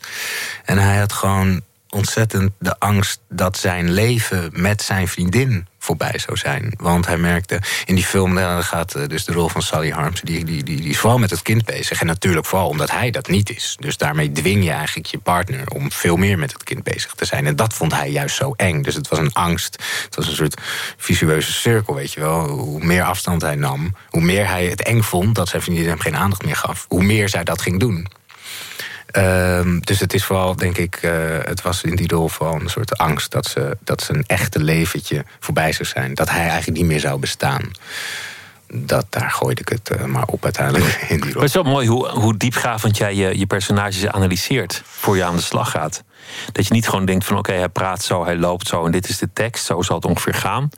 En hij had gewoon ontzettend de angst dat zijn leven met zijn vriendin voorbij zou zijn. Want hij merkte in die film, daar gaat eh, dus de rol van Sally Harms, die, die, die, die is vooral met het kind bezig. En natuurlijk vooral omdat hij dat niet is. Dus daarmee dwing je eigenlijk je partner om veel meer met het kind bezig te zijn. En dat vond hij juist zo eng. Dus het was een angst. Het was een soort visueuze cirkel, weet je wel. Hoe meer afstand hij nam, hoe meer hij het eng vond dat zijn vriendin hem geen aandacht meer gaf, hoe meer zij dat ging doen. Ehm, dus het is vooral, denk ik, eh, het was in die rol vooral een soort angst dat, ze, dat zijn echte leventje voorbij zou zijn. Dat hij eigenlijk niet meer zou bestaan. Dat, daar gooide ik het eh, maar op uiteindelijk [LAUGHS] in die Maar rol. het is wel mooi hoe, hoe diepgravend jij je, je personages analyseert voor je aan de slag gaat. Dat je niet gewoon denkt van oké, hij praat zo, hij loopt zo en dit is de tekst, zo zal het ongeveer gaan.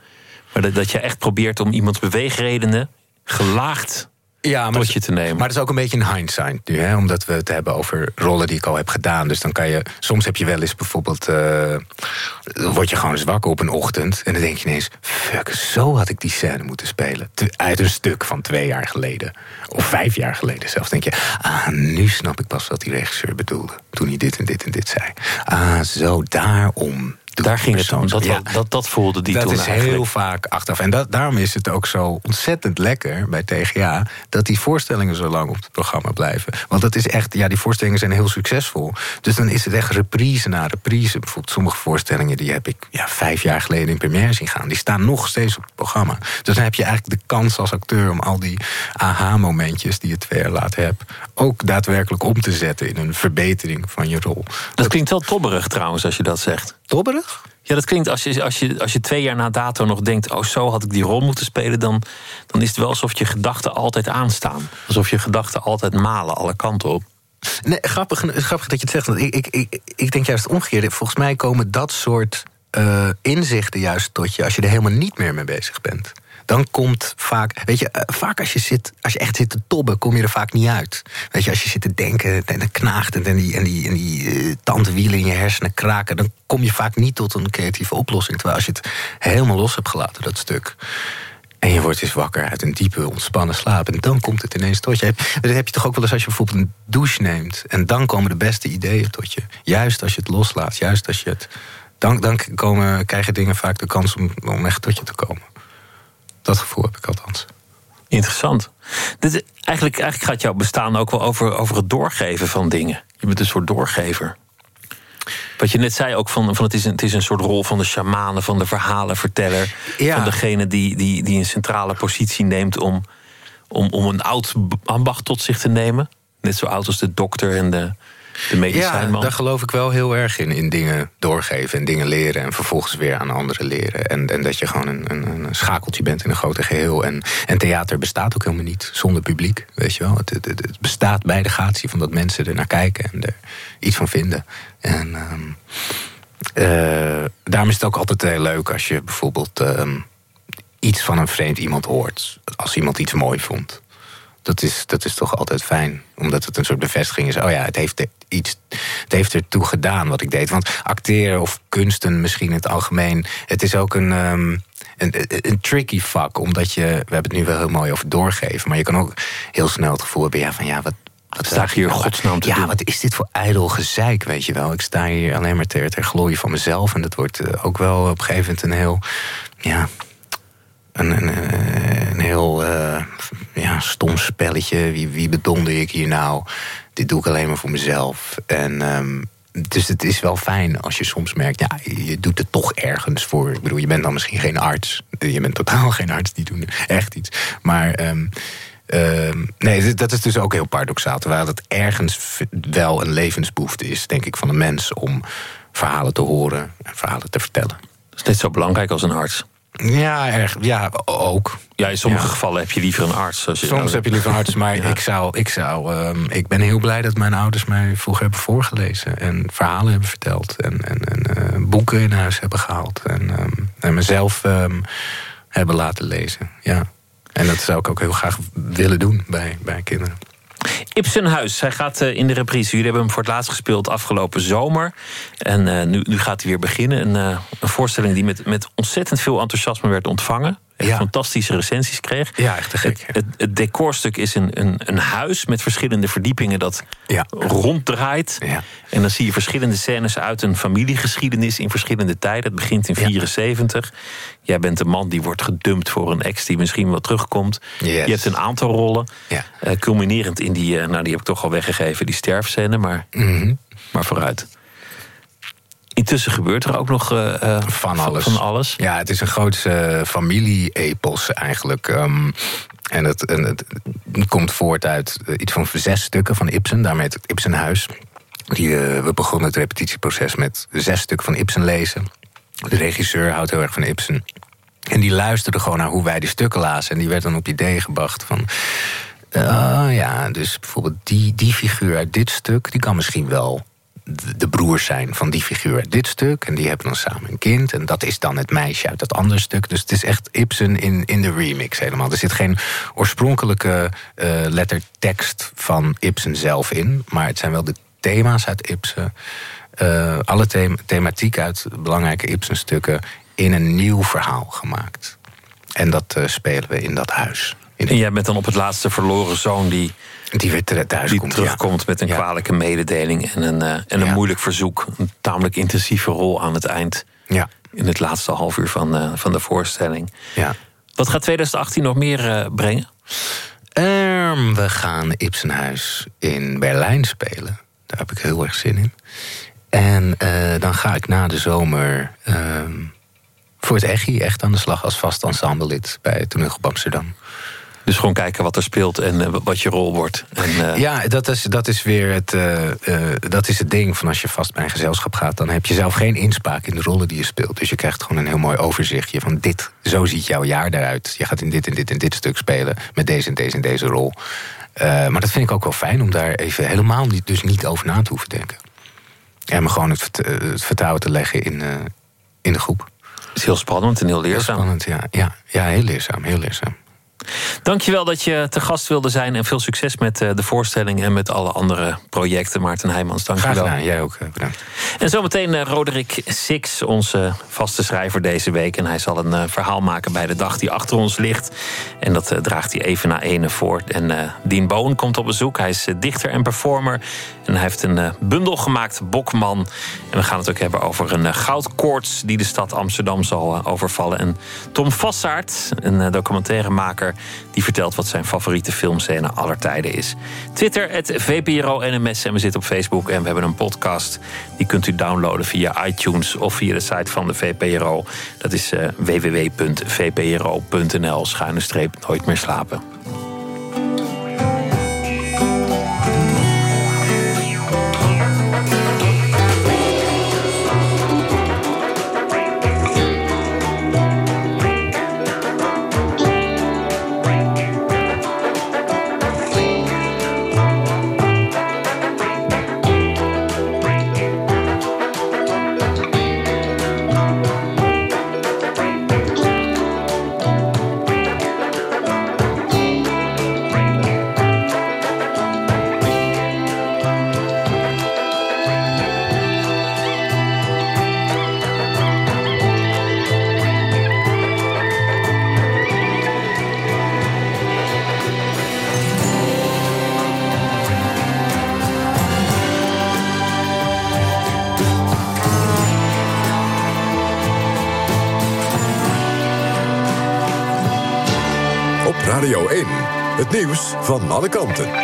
Maar dat, dat je echt probeert om iemands beweegredenen gelaagd Ja, tot je te nemen. Maar het is ook een beetje een hindsight nu, hè? omdat we het hebben over rollen die ik al heb gedaan. Dus dan kan je, soms heb je wel eens bijvoorbeeld, dan word je gewoon eens wakker op een ochtend en dan denk je ineens, fuck, zo had ik die scène moeten spelen. Te- uit een stuk van twee jaar geleden, of vijf jaar geleden zelfs. denk je, ah, nu snap ik pas wat die regisseur bedoelde toen hij dit en dit en dit zei. Ah, zo, daarom. Daar ging het om. persoon Dat, zo. Ja. dat, dat voelde die dat toen is eigenlijk. heel vaak achteraf. En dat, daarom is het ook zo ontzettend lekker bij TGA... dat die voorstellingen zo lang op het programma blijven. Want dat is echt, ja, die voorstellingen zijn heel succesvol. Dus dan is het echt reprise na reprise. Bijvoorbeeld sommige voorstellingen... die heb ik ja, vijf jaar geleden in première zien gaan. Die staan nog steeds op het programma. Dus dan heb je eigenlijk de kans als acteur... om al die aha-momentjes die je twee jaar later hebt... ook daadwerkelijk om te zetten in een verbetering van je rol. Dat klinkt wel tobberig trouwens als je dat zegt. Tobberig? Ja, dat klinkt als je, als, je, als je twee jaar na dato nog denkt... oh, zo had ik die rol moeten spelen... dan, dan is het wel alsof je gedachten altijd aanstaan. Alsof je gedachten altijd malen, alle kanten op. Nee, grappig, grappig dat je het zegt. Want ik, ik, ik, ik denk juist het omgekeerde. Volgens mij komen dat soort eh, inzichten juist tot je... als je er helemaal niet meer mee bezig bent. Dan komt vaak, weet je, eh, vaak als je, zit, als je echt zit te tobben, kom je er vaak niet uit. Weet je, als je zit te denken en dan knaagt en die, en die, en die eh, tandwielen in je hersenen kraken, dan kom je vaak niet tot een creatieve oplossing. Terwijl als je het helemaal los hebt gelaten, dat stuk. En je wordt eens wakker uit een diepe, ontspannen slaap. En dan komt het ineens tot je. Dat heb je toch ook wel eens als je bijvoorbeeld een douche neemt. En dan komen de beste ideeën tot je. Juist als je het loslaat. Juist als je het. Dan, dan komen, krijgen dingen vaak de kans om, om echt tot je te komen. Dat gevoel heb ik althans. Interessant. Dit, eigenlijk, eigenlijk gaat jouw bestaan ook wel over, over het doorgeven van dingen. Je bent een soort doorgever. Wat je net zei ook, van, van het, is een, het is een soort rol van de shamanen, van de verhalenverteller. Ja. Van degene die, die, die een centrale positie neemt om, om, om een oud ambacht tot zich te nemen. Net zo oud als de dokter en de, de Ja, daar geloof ik wel heel erg in. In dingen doorgeven en dingen leren. En vervolgens weer aan anderen leren. En, en dat je gewoon een, een, een schakeltje bent in een grote geheel. En, en theater bestaat ook helemaal niet zonder publiek. Weet je wel? Het, het, het bestaat bij de gratie van dat mensen er naar kijken en er iets van vinden. En. ehm, eh, daarom is het ook altijd heel leuk als je bijvoorbeeld ehm, iets van een vreemd iemand hoort. Als iemand iets mooi vond. Dat is, dat is toch altijd fijn. Omdat het een soort bevestiging is. Oh ja, het heeft, iets, het heeft ertoe gedaan wat ik deed. Want acteren of kunsten misschien in het algemeen. Het is ook een, ehm, een, een, tricky vak. Omdat je, we hebben het nu wel heel mooi over doorgeven. Maar je kan ook heel snel het gevoel hebben ja, van ja, wat, wat sta ik hier nou? godsnaam te ja, doen? wat is dit voor ijdel gezeik, weet je wel. Ik sta hier alleen maar ter, ter glorie van mezelf. En dat wordt eh, ook wel op een gegeven moment een heel... Ja, een, een, een heel uh, ja, stom spelletje. Wie, wie bedonder ik hier nou? Dit doe ik alleen maar voor mezelf. En um, dus het is wel fijn als je soms merkt, ja, je doet het toch ergens voor. Ik bedoel, je bent dan misschien geen arts. Je bent totaal geen arts, die doen echt iets. Maar um, um, nee, dat is dus ook heel paradoxaal. Terwijl het ergens wel een levensbehoefte is, denk ik, van een mens om verhalen te horen en verhalen te vertellen. Dat is net zo belangrijk als een arts. Ja, erg, ja, ook. Ja, in sommige ja. gevallen heb je liever een arts. Soms heb je liever een arts, maar ja. ik, zou, ik, zou, um, ik ben heel blij dat mijn ouders mij vroeger hebben voorgelezen. En verhalen hebben verteld. En, en, en uh, boeken in huis hebben gehaald. En, um, en mezelf um, hebben laten lezen. Ja. En dat zou ik ook heel graag willen doen bij, bij kinderen. Ibsenhuis, hij gaat uh, in de reprise. Jullie hebben hem voor het laatst gespeeld afgelopen zomer. En uh, nu, nu gaat hij weer beginnen. Een, uh, een voorstelling die met, met ontzettend veel enthousiasme werd ontvangen. Ja. fantastische recensies kreeg. Ja, echt te gek. Het, het, het, decorstuk is een, een, een huis met verschillende verdiepingen dat ja. ronddraait. Ja. En dan zie je verschillende scènes uit een familiegeschiedenis in verschillende tijden. Het begint in 74. Jij bent een man die wordt gedumpt voor een ex die misschien wel terugkomt. Yes. Je hebt een aantal rollen. Ja. Uh, culminerend in die, uh, nou die heb ik toch al weggegeven, die sterfscène. Maar, mm -hmm. maar vooruit. Intussen gebeurt er ook nog uh, van, alles. van alles. Ja, het is een grootse familie-epos eigenlijk. Um, en het, en het, komt voort uit iets van zes stukken van Ibsen. Daarmee het Ibsenhuis. Die, uh, we begonnen het repetitieproces met zes stukken van Ibsen lezen. De regisseur houdt heel erg van Ibsen. En die luisterde gewoon naar hoe wij die stukken lazen. En die werd dan op idee gebracht van... Uh, ja, dus bijvoorbeeld die, die figuur uit dit stuk... die kan misschien wel de broers zijn van die figuur uit dit stuk. En die hebben dan samen een kind. En dat is dan het meisje uit dat andere stuk. Dus het is echt Ibsen in, in de remix helemaal. Er zit geen oorspronkelijke uh, lettertekst van Ibsen zelf in. Maar het zijn wel de thema's uit Ibsen. Uh, alle thema thematiek uit belangrijke Ibsen-stukken... in een nieuw verhaal gemaakt. En dat uh, spelen we in dat huis. En jij bent dan op het laatste verloren zoon die... Die weer thuis die komt, terugkomt ja. met een ja. kwalijke mededeling en een, uh, en een moeilijk verzoek. Een tamelijk intensieve rol aan het eind. Ja. In het laatste half uur van, uh, van de voorstelling. Ja. Wat gaat 2018 nog meer uh, brengen? Um, we gaan Ibsenhuis in Berlijn spelen. Daar heb ik heel erg zin in. En dan ga ik na de zomer um, voor het EGI echt aan de slag als vast ensemblelid bij het Amsterdam. Dus gewoon kijken wat er speelt en uh, wat je rol wordt. En, uh... Ja, dat is, dat is weer het, uh, dat is het ding van als je vast bij een gezelschap gaat... dan heb je zelf geen inspraak in de rollen die je speelt. Dus je krijgt gewoon een heel mooi overzichtje van dit, zo ziet jouw jaar eruit. Je gaat in dit en dit en dit stuk spelen met deze en deze en deze rol. maar dat vind ik ook wel fijn om daar even helemaal niet, dus niet over na te hoeven denken. En me gewoon het, het vertrouwen te leggen in, in de groep. Het is heel spannend en heel leerzaam. Heel spannend, ja. ja. Ja, heel leerzaam, heel leerzaam. Dankjewel dat je te gast wilde zijn. En veel succes met de voorstelling en met alle andere projecten. Maarten Heijmans, dankjewel. Graag gedaan, jij ook bedankt. En zometeen Roderick Six, onze vaste schrijver deze week. En hij zal een verhaal maken bij de dag die achter ons ligt. En dat draagt hij even na ene voor. En uh, Dien Boon komt op bezoek. Hij is dichter en performer. En hij heeft een bundel gemaakt, Bokman. En we gaan het ook hebben over een goudkoorts... die de stad Amsterdam zal overvallen. En Tom Vassaert, een documentairemaker die vertelt wat zijn favoriete filmscène aller tijden is. Twitter, het VPRO NMS. En we zitten op Facebook en we hebben een podcast. Die kunt u downloaden via iTunes of via de site van de VPRO. Dat is uh, www.vpro.nl. Schuine streep nooit meer slapen. Van alle kanten.